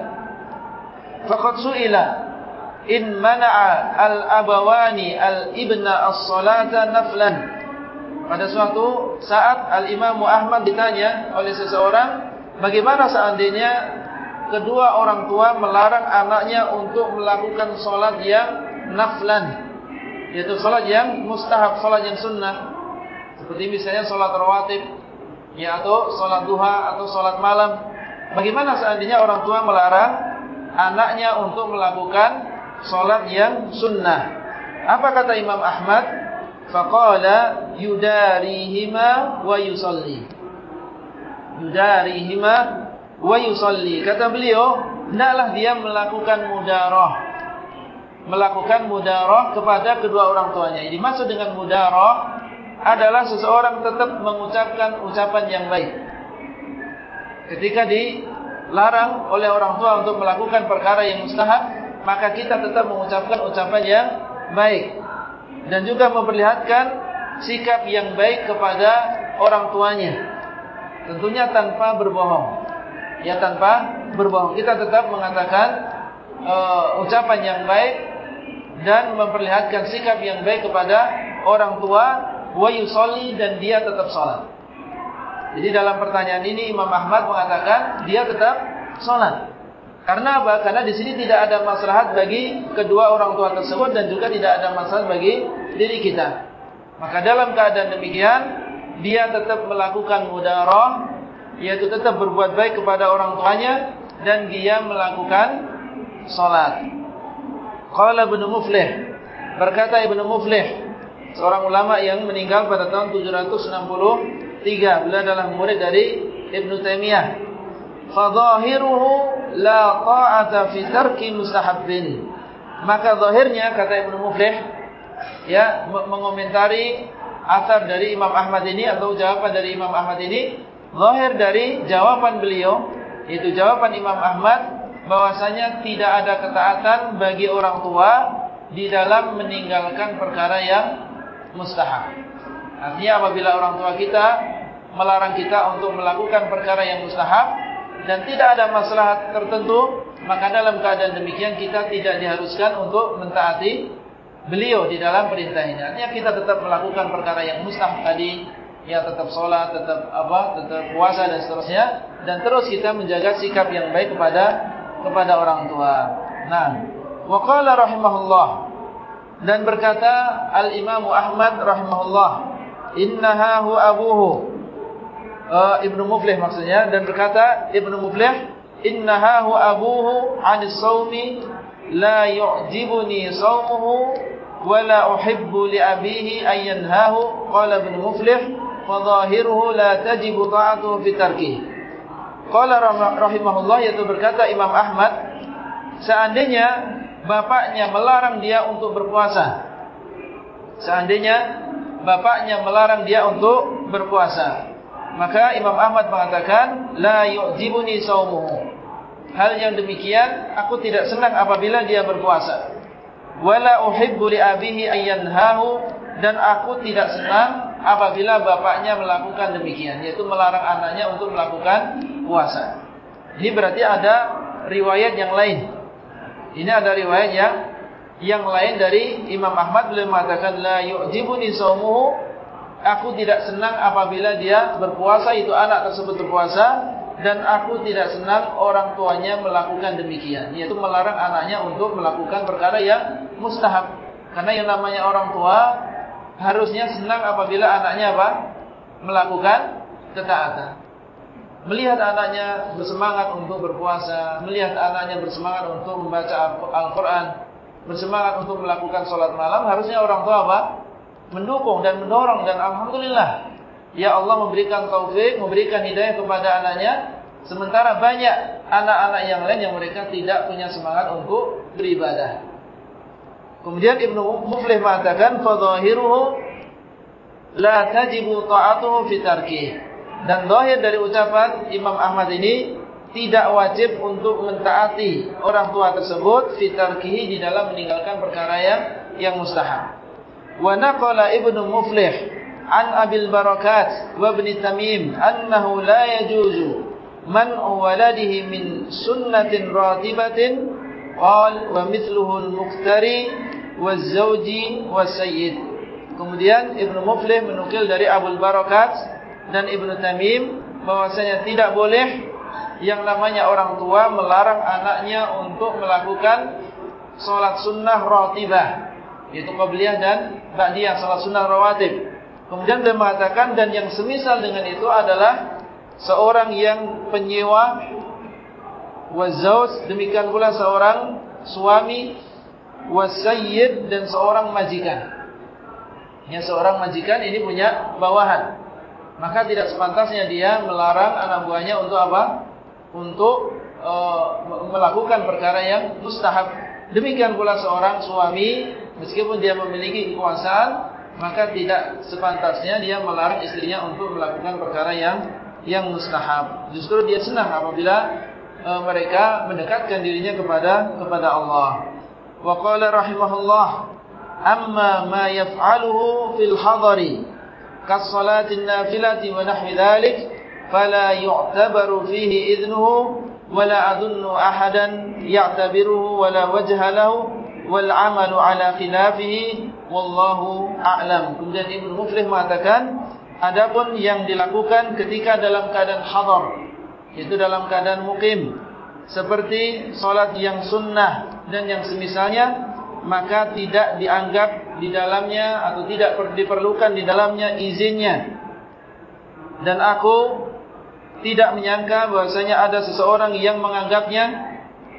Faqad su'ila in mana'a al-abawani al-ibna as-salata naflan. Pada suatu saat Al-Imam Ahmad ditanya oleh seseorang, bagaimana seandainya kedua orang tua melarang anaknya untuk melakukan solat yang naflan yaitu salat yang mustahab, salat yang sunnah. Seperti misalnya salat rawatib, ya atau salat duha atau salat malam. Bagaimana seandainya orang tua melarang anaknya untuk melakukan salat yang sunnah? Apa kata Imam Ahmad? Faqala yudarihima wa yusalli. Yudarihima wa yusalli. Kata beliau, hendaklah dia melakukan mudarah melakukan mudarah kepada kedua orang tuanya. Ini maksud dengan mudarah adalah seseorang tetap mengucapkan ucapan yang baik. Ketika dilarang oleh orang tua untuk melakukan perkara yang mustahab, maka kita tetap mengucapkan ucapan yang baik. Dan juga memperlihatkan sikap yang baik kepada orang tuanya. Tentunya tanpa berbohong. Ya tanpa berbohong. Kita tetap mengatakan uh, ucapan yang baik dan memperlihatkan sikap yang baik kepada orang tua wa yusalli dan dia tetap salat. Jadi dalam pertanyaan ini Imam Ahmad mengatakan dia tetap salat. Karena apa? Karena di sini tidak ada maslahat bagi kedua orang tua tersebut dan juga tidak ada masalah bagi diri kita. Maka dalam keadaan demikian dia tetap melakukan mudarah yaitu tetap berbuat baik kepada orang tuanya dan dia melakukan salat. Qala Ibnu Muflih berkata Ibnu Muflih seorang ulama yang meninggal pada tahun 763 beliau adalah murid dari Ibnu Taimiyah fadhahiruhu la ta'ata fi tarki mustahabbin maka zahirnya kata Ibnu Muflih ya mengomentari asar dari Imam Ahmad ini atau jawaban dari Imam Ahmad ini zahir dari jawaban beliau itu jawaban Imam Ahmad bahwasanya tidak ada ketaatan bagi orang tua di dalam meninggalkan perkara yang mustahab. Artinya apabila orang tua kita melarang kita untuk melakukan perkara yang mustahab dan tidak ada masalah tertentu, maka dalam keadaan demikian kita tidak diharuskan untuk mentaati beliau di dalam perintah ini. Artinya kita tetap melakukan perkara yang mustahab tadi, ya tetap sholat, tetap apa, tetap puasa dan seterusnya, dan terus kita menjaga sikap yang baik kepada kepada orang tua. Nah, wa qala rahimahullah dan berkata al-Imam Ahmad rahimahullah, innaha hu abuhu. Uh, Ibnu Muflih maksudnya dan berkata Ibnu Muflih, innaha hu abuhu 'anis shaumi la yu'jibuni shaumuhu wa la uhibbu li abihi an yanhahu qala Ibnu Muflih fa dhahiruhu la tajibu ta'atuhu fi tarkihi Qala rahimahullah yaitu berkata Imam Ahmad seandainya bapaknya melarang dia untuk berpuasa. Seandainya bapaknya melarang dia untuk berpuasa, maka Imam Ahmad mengatakan la yu'jibuni shaumuhu. Hal yang demikian aku tidak senang apabila dia berpuasa. Wala uhibbu li abihi ayyanhahu dan aku tidak senang apabila bapaknya melakukan demikian yaitu melarang anaknya untuk melakukan puasa. Ini berarti ada riwayat yang lain. Ini ada riwayat yang yang lain dari Imam Ahmad beliau mengatakan la yu'jibuni shaumuhu aku tidak senang apabila dia berpuasa itu anak tersebut berpuasa dan aku tidak senang orang tuanya melakukan demikian. Yaitu melarang anaknya untuk melakukan perkara yang mustahab. Karena yang namanya orang tua harusnya senang apabila anaknya apa? Melakukan ketaatan. Melihat anaknya bersemangat untuk berpuasa, melihat anaknya bersemangat untuk membaca Al-Quran, bersemangat untuk melakukan sholat malam, harusnya orang tua apa? mendukung dan mendorong dan alhamdulillah ya Allah memberikan taufik memberikan hidayah kepada anaknya. Sementara banyak anak-anak yang lain yang mereka tidak punya semangat untuk beribadah. Kemudian Ibnu Muflih mengatakan fadhahiruhu la tajibu ta'atuhu fi tarkih. Dan zahir dari ucapan Imam Ahmad ini tidak wajib untuk mentaati orang tua tersebut fitarkihi di dalam meninggalkan perkara yang yang mustahab. ونقل ابن مفلح عن أبي البركات وابن تميم أنه لا يجوز من ولده من سنة راتبة. قال ومثله zawji wa sayyid Kemudian Ibn Muflih menukil dari Abul Barakat dan Ibn Tamim bahwasanya tidak boleh yang namanya orang tua melarang anaknya untuk melakukan solat sunnah ratibah yaitu qabliyah dan ba'diyah sholat sunnah rawatib Kemudian dia mengatakan dan yang semisal dengan itu adalah seorang yang penyewa wazaus demikian pula seorang suami wasayyid dan seorang majikan. Ya seorang majikan ini punya bawahan. Maka tidak sepantasnya dia melarang anak buahnya untuk apa? Untuk uh, melakukan perkara yang mustahab. Demikian pula seorang suami meskipun dia memiliki kekuasaan maka tidak sepantasnya dia melarang istrinya untuk melakukan perkara yang yang mustahab. Justru dia senang apabila e, mereka mendekatkan dirinya kepada kepada Allah. Wa qala rahimahullah amma ma yaf'aluhu fil hadari kas salatin nafilati wa nahwi dhalik fala yu'tabaru fihi idnuhu wala adunnu ahadan ya'tabiruhu wala wajha lahu wal amalu ala khilafihi wallahu a'lam. Kemudian Ibnu Muflih mengatakan adapun yang dilakukan ketika dalam keadaan hadar yaitu dalam keadaan mukim seperti salat yang sunnah dan yang semisalnya maka tidak dianggap di dalamnya atau tidak diperlukan di dalamnya izinnya dan aku tidak menyangka bahwasanya ada seseorang yang menganggapnya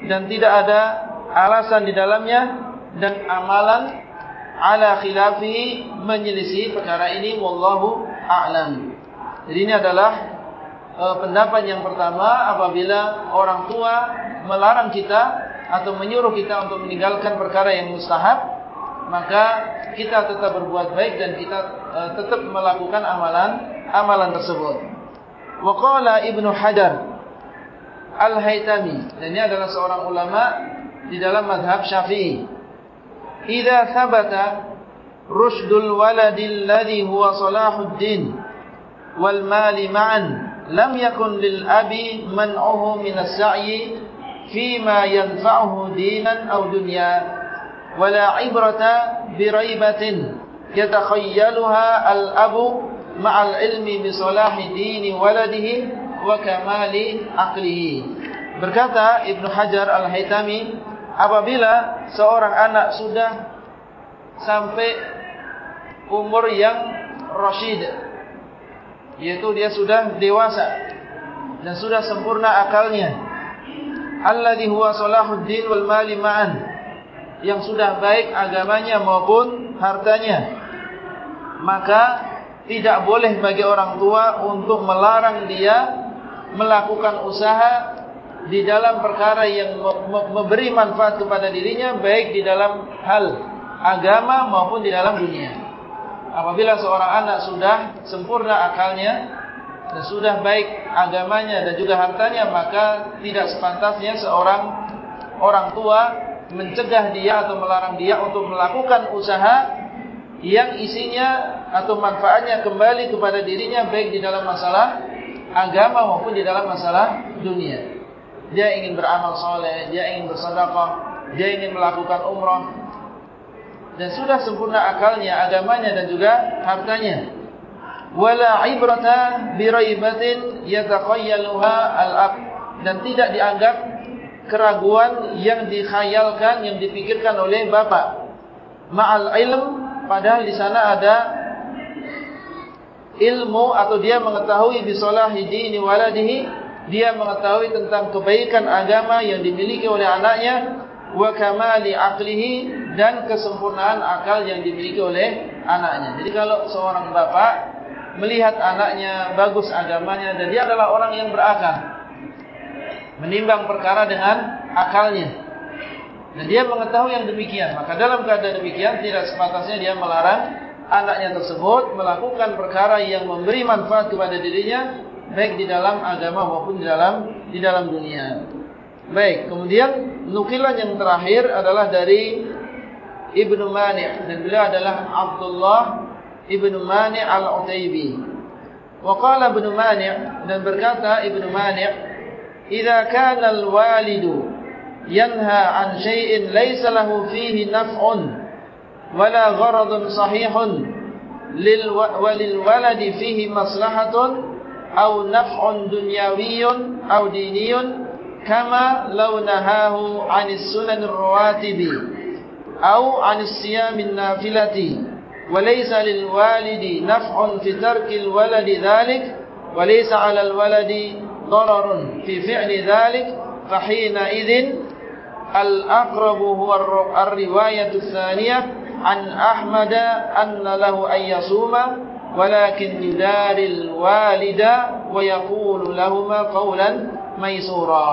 dan tidak ada alasan di dalamnya dan amalan ala khilafi menyelisih perkara ini wallahu a'lam. Jadi ini adalah uh, pendapat yang pertama apabila orang tua melarang kita atau menyuruh kita untuk meninggalkan perkara yang mustahab maka kita tetap berbuat baik dan kita uh, tetap melakukan amalan amalan tersebut. Wa Ibnu Hajar Al-Haytami dan ini adalah seorang ulama di dalam madhab syafi'i. Iza sabata rushdul waladil ladhi huwa salahuddin wal mali ma'an lam yakun lil abi man'uhu minas sa'i fima yanfa'uhu dinan aw dunya wala ibrata biraibatin yatakhayyaluha al abu ma'al ilmi bi salahi dini waladihi wa kamali aqlihi berkata Ibnu Hajar Al-Haytami apabila seorang anak sudah sampai umur yang rasyid yaitu dia sudah dewasa dan sudah sempurna akalnya alladhi huwa salahuddin wal mali ma'an yang sudah baik agamanya maupun hartanya maka tidak boleh bagi orang tua untuk melarang dia melakukan usaha di dalam perkara yang memberi manfaat kepada dirinya baik di dalam hal agama maupun di dalam dunia. Apabila seorang anak sudah sempurna akalnya dan sudah baik agamanya dan juga hartanya maka tidak sepantasnya seorang orang tua mencegah dia atau melarang dia untuk melakukan usaha yang isinya atau manfaatnya kembali kepada dirinya baik di dalam masalah agama maupun di dalam masalah dunia dia ingin beramal soleh, dia ingin bersedekah, dia ingin melakukan umrah. Dan sudah sempurna akalnya, agamanya dan juga hartanya. wala ibrata bi raibatin yataqayyaluha al-aq dan tidak dianggap keraguan yang dikhayalkan yang dipikirkan oleh bapak. Ma'al ilm padahal di sana ada ilmu atau dia mengetahui bisalahi dini waladihi dia mengetahui tentang kebaikan agama yang dimiliki oleh anaknya wa kamali aqlihi dan kesempurnaan akal yang dimiliki oleh anaknya jadi kalau seorang bapak melihat anaknya bagus agamanya dan dia adalah orang yang berakal menimbang perkara dengan akalnya. Dan dia mengetahui yang demikian. Maka dalam keadaan demikian tidak sepatasnya dia melarang anaknya tersebut melakukan perkara yang memberi manfaat kepada dirinya baik di dalam agama maupun di dalam di dalam dunia. Baik, kemudian nukilan yang terakhir adalah dari Ibnu Mani' dan beliau adalah Abdullah Ibnu Mani' Al-Utaibi. Wa qala Ibnu Mani' dan berkata Ibnu Mani' "Idza kana al-walidu yanha 'an shay'in laysa lahu fihi naf'un wala gharadun sahihun lil wa lil waladi fihi maslahatun" أو نفع دنيوي أو ديني كما لو نهاه عن السنن الرواتب أو عن الصيام النافلة. وليس للوالد نفع في ترك الولد ذلك وليس على الولد ضرر في فعل ذلك. فحينئذ الأقرب هو الرواية الثانية عن أحمد أن له أن يصوم walakin ولكن يدار الوالدة ويقول لهما قولا ميسورا.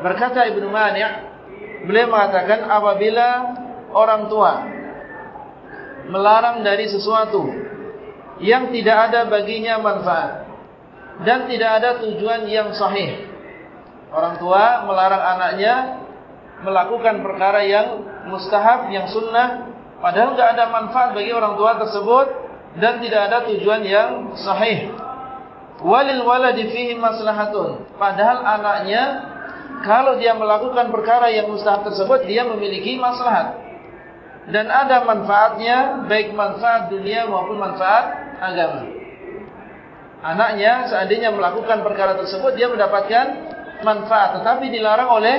Berkata Ibn Mani' beliau mengatakan apabila orang tua melarang dari sesuatu yang tidak ada baginya manfaat dan tidak ada tujuan yang sahih orang tua melarang anaknya melakukan perkara yang mustahab yang sunnah padahal tidak ada manfaat bagi orang tua tersebut dan tidak ada tujuan yang sahih. Walil waladi fihi maslahatun. Padahal anaknya kalau dia melakukan perkara yang mustahab tersebut dia memiliki maslahat. Dan ada manfaatnya baik manfaat dunia maupun manfaat agama anaknya seandainya melakukan perkara tersebut dia mendapatkan manfaat tetapi dilarang oleh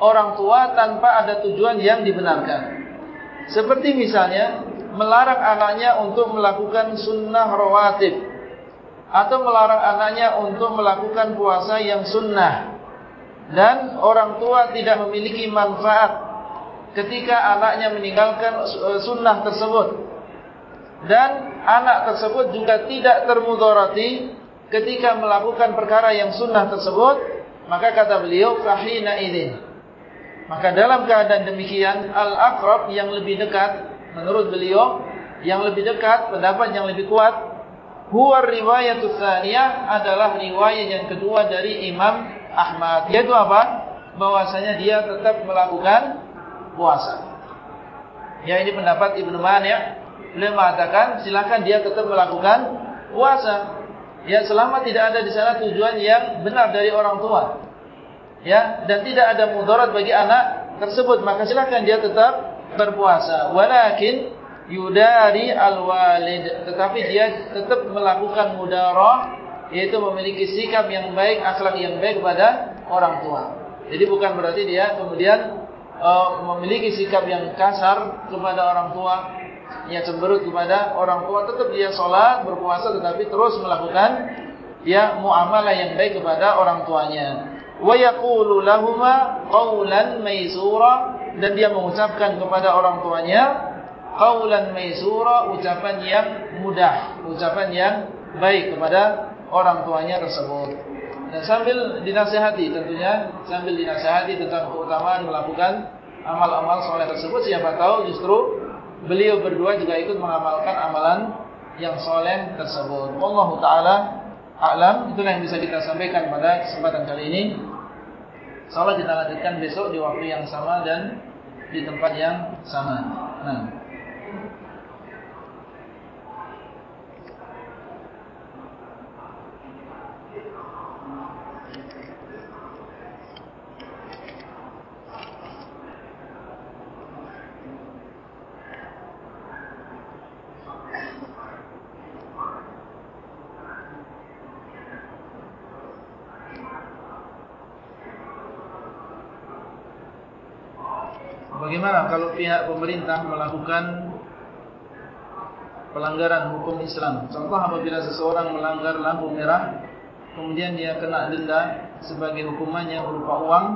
orang tua tanpa ada tujuan yang dibenarkan seperti misalnya melarang anaknya untuk melakukan sunnah rawatib. Atau melarang anaknya untuk melakukan puasa yang sunnah. Dan orang tua tidak memiliki manfaat ketika anaknya meninggalkan sunnah tersebut. Dan anak tersebut juga tidak termudarati ketika melakukan perkara yang sunnah tersebut maka kata beliau fahina idin. Maka dalam keadaan demikian al-aqrab yang lebih dekat menurut beliau yang lebih dekat pendapat yang lebih kuat huwa riwayatus tsaniyah adalah riwayat yang kedua dari Imam Ahmad yaitu apa bahwasanya dia tetap melakukan puasa ya ini pendapat Ibnu Mani' beliau mengatakan silakan dia tetap melakukan puasa. Ya selama tidak ada di sana tujuan yang benar dari orang tua. Ya dan tidak ada mudarat bagi anak tersebut maka silakan dia tetap berpuasa. Walakin yudari alwalid. Tetapi dia tetap melakukan mudarah yaitu memiliki sikap yang baik, akhlak yang baik kepada orang tua. Jadi bukan berarti dia kemudian uh, memiliki sikap yang kasar kepada orang tua. Yang cemberut kepada orang tua. Tetap dia sholat berpuasa tetapi terus melakukan ya muamalah yang baik kepada orang tuanya. Wa yaqulu lahumā qawlan maysūra dan dia mengucapkan kepada orang tuanya qawlan maysūra ucapan yang mudah ucapan yang baik kepada orang tuanya tersebut dan sambil dinasihati tentunya sambil dinasihati tentang keutamaan melakukan amal-amal soleh tersebut siapa tahu justru beliau berdua juga ikut mengamalkan amalan yang soleh tersebut. Allah Taala alam itulah yang bisa kita sampaikan pada kesempatan kali ini. Salat kita lanjutkan besok di waktu yang sama dan di tempat yang sama. Nah. Bagaimana kalau pihak pemerintah melakukan pelanggaran hukum Islam? Contoh apabila seseorang melanggar lampu merah, kemudian dia kena denda sebagai hukumannya berupa uang,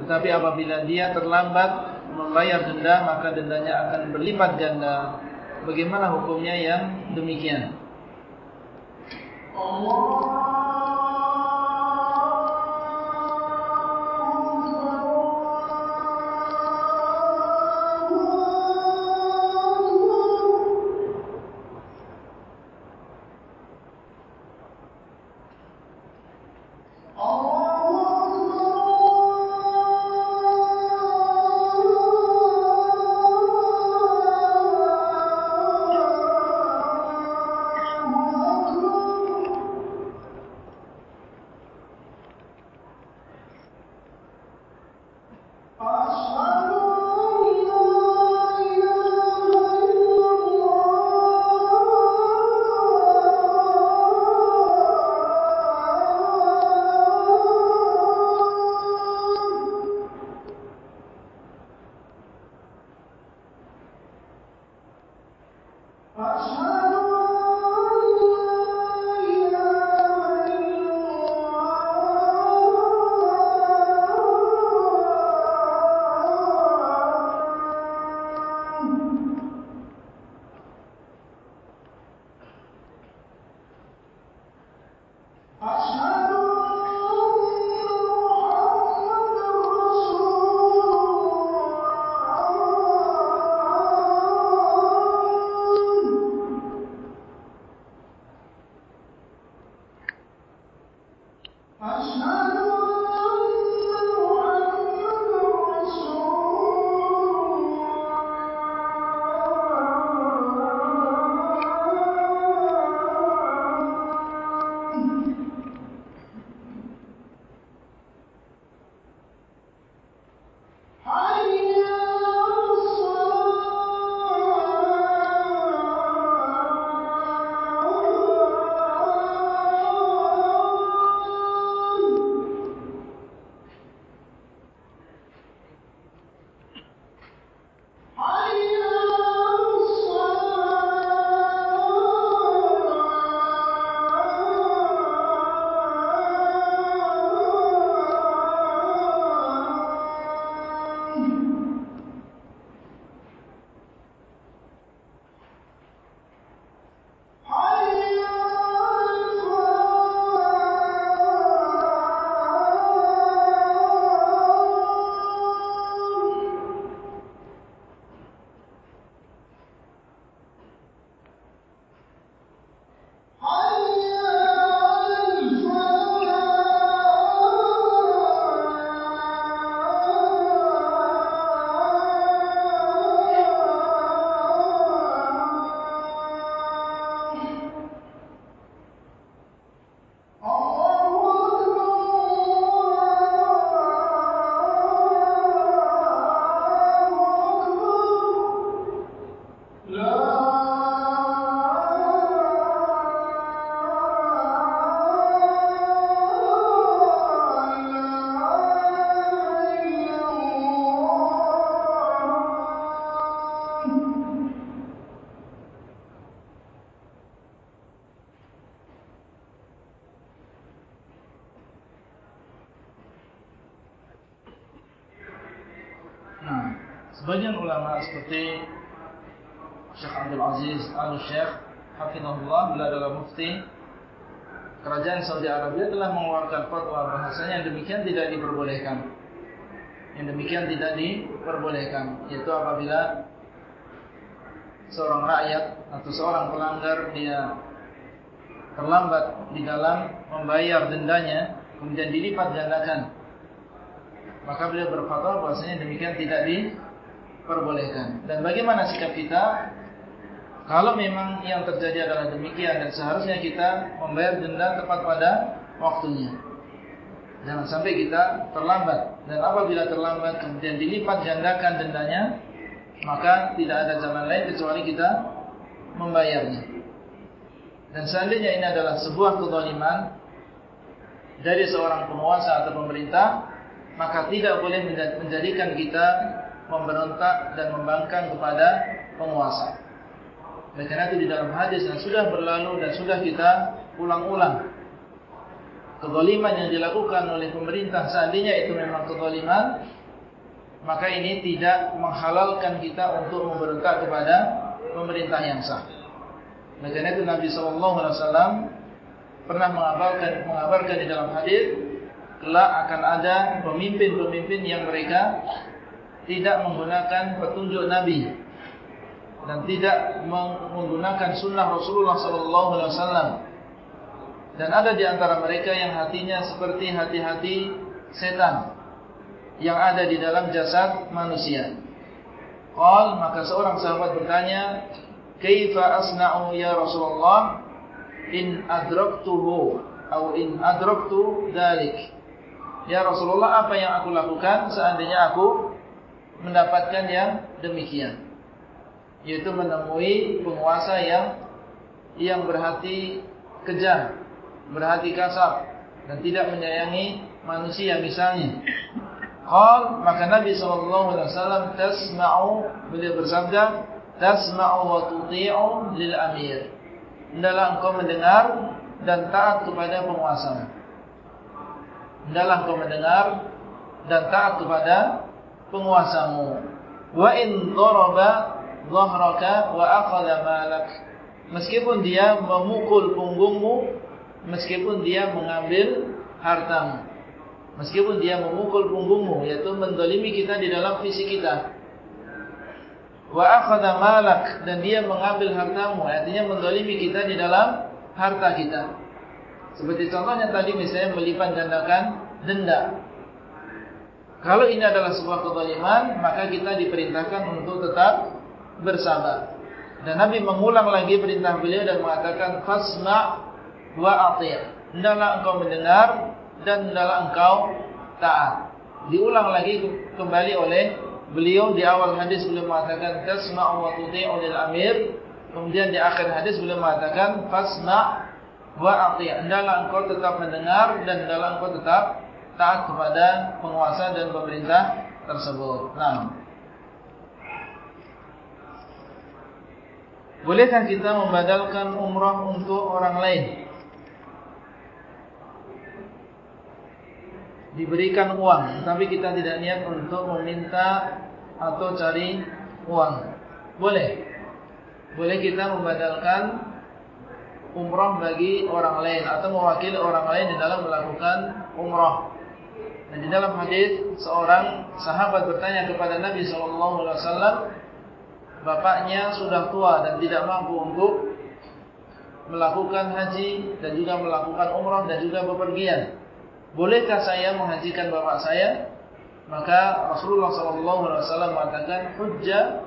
tetapi apabila dia terlambat membayar denda, maka dendanya akan berlipat ganda. Bagaimana hukumnya yang demikian? Allah Seorang rakyat atau seorang pelanggar Dia terlambat di dalam membayar dendanya Kemudian dilipat gandakan Maka beliau berfatwa bahasanya demikian tidak diperbolehkan perbolehkan. Dan bagaimana sikap kita kalau memang yang terjadi adalah demikian dan seharusnya kita membayar denda tepat pada waktunya. Jangan sampai kita terlambat dan apabila terlambat kemudian dilipat gandakan dendanya maka tidak ada jalan lain kecuali kita membayarnya. Dan seandainya ini adalah sebuah kezaliman dari seorang penguasa atau pemerintah maka tidak boleh menjadikan kita memberontak dan membangkang kepada penguasa. Karena itu di dalam hadis yang sudah berlalu dan sudah kita ulang-ulang. Kezaliman yang dilakukan oleh pemerintah seandainya itu memang kezaliman. Maka ini tidak menghalalkan kita untuk memberontak kepada pemerintah yang sah. Karena itu Nabi SAW pernah mengabarkan, mengabarkan di dalam hadis kelak akan ada pemimpin-pemimpin yang mereka tidak menggunakan petunjuk Nabi dan tidak menggunakan sunnah Rasulullah SAW dan ada di antara mereka yang hatinya seperti hati-hati setan yang ada di dalam jasad manusia. Qal maka seorang sahabat bertanya, "Kaifa asna'u ya Rasulullah in adraktuhu atau in adraktu dalik?" Ya Rasulullah, apa yang aku lakukan seandainya aku mendapatkan yang demikian? Yaitu menemui penguasa yang yang berhati kejam, berhati kasar dan tidak menyayangi manusia misalnya. Qal maka Nabi wasallam tasma'u beliau bersabda tasma'u wa tuti'u lil amir. Hendaklah engkau mendengar dan taat kepada penguasa hendaklah kau mendengar dan taat kepada penguasamu. Wa in daraba dhahraka wa akhadha malak. Meskipun dia memukul punggungmu, meskipun dia mengambil hartamu. Meskipun dia memukul punggungmu, yaitu mendolimi kita di dalam visi kita. Wa akhadha malak dan dia mengambil hartamu, artinya mendolimi kita di dalam harta kita. Seperti contohnya tadi misalnya melipat gandakan denda. Kalau ini adalah sebuah kezaliman, maka kita diperintahkan untuk tetap bersabar. Dan Nabi mengulang lagi perintah beliau dan mengatakan fasma wa ati'. Hendaklah engkau mendengar dan hendaklah engkau taat. Diulang lagi kembali oleh beliau di awal hadis beliau mengatakan tasma'u wa tuti'u lil amir. Kemudian di akhir hadis beliau mengatakan fasma' wa ati' hendaklah engkau tetap mendengar dan hendaklah engkau tetap taat kepada penguasa dan pemerintah tersebut. Nah. Bolehkah kita membadalkan umrah untuk orang lain? Diberikan uang, tapi kita tidak niat untuk meminta atau cari uang. Boleh. Boleh kita membadalkan umrah bagi orang lain atau mewakili orang lain di dalam melakukan umrah. Dan di dalam hadis seorang sahabat bertanya kepada Nabi SAW, bapaknya sudah tua dan tidak mampu untuk melakukan haji dan juga melakukan umrah dan juga bepergian. Bolehkah saya menghajikan bapak saya? Maka Rasulullah SAW mengatakan, hujjah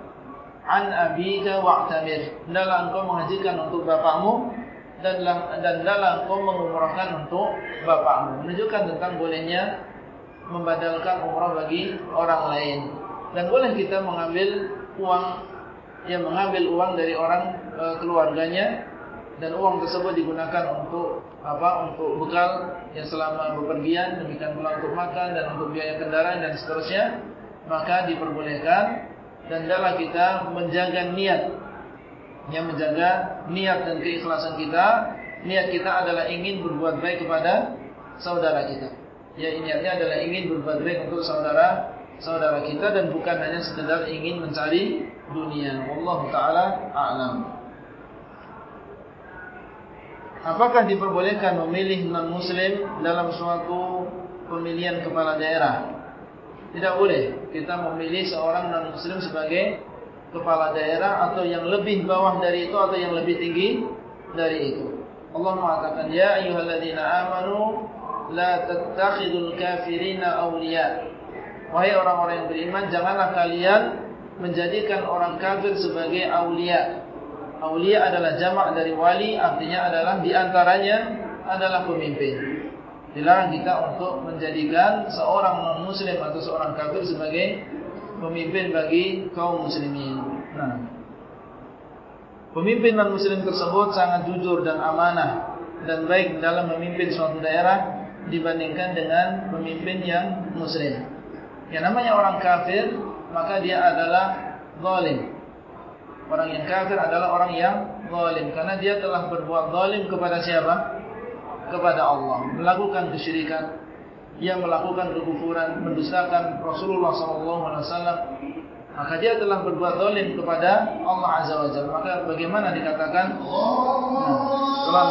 an abika wa'tamir. Hendaklah engkau menghajikan untuk bapakmu dan dan dalam kau mengumrahkan untuk bapakmu menunjukkan tentang bolehnya membadalkan umrah bagi orang lain dan boleh kita mengambil uang yang mengambil uang dari orang e, keluarganya dan uang tersebut digunakan untuk apa untuk bekal yang selama bepergian demikian pula untuk makan dan untuk biaya kendaraan dan seterusnya maka diperbolehkan dan dalam kita menjaga niat yang menjaga niat dan keikhlasan kita. Niat kita adalah ingin berbuat baik kepada saudara kita. Ya niatnya adalah ingin berbuat baik untuk saudara saudara kita dan bukan hanya sekedar ingin mencari dunia. Wallahu taala a'lam. Apakah diperbolehkan memilih non muslim dalam suatu pemilihan kepala daerah? Tidak boleh kita memilih seorang non muslim sebagai kepala daerah atau yang lebih bawah dari itu atau yang lebih tinggi dari itu. Allah mengatakan ya ayyuhalladzina amanu la tattakhidul kafirina awliya. Wahai orang-orang yang beriman janganlah kalian menjadikan orang kafir sebagai aulia. Aulia adalah jamak dari wali artinya adalah di antaranya adalah pemimpin. Dilarang kita untuk menjadikan seorang non muslim atau seorang kafir sebagai pemimpin bagi kaum muslimin. Nah, pemimpin non muslim tersebut sangat jujur dan amanah dan baik dalam memimpin suatu daerah dibandingkan dengan pemimpin yang muslim. Yang namanya orang kafir maka dia adalah zalim. Orang yang kafir adalah orang yang zalim. Karena dia telah berbuat zalim kepada siapa? Kepada Allah, melakukan kesyirikan, yang melakukan kekufuran, mendustakan Rasulullah SAW, maka dia telah berbuat zalim kepada Allah Azza wa Jalla. Maka bagaimana dikatakan? Nah, telah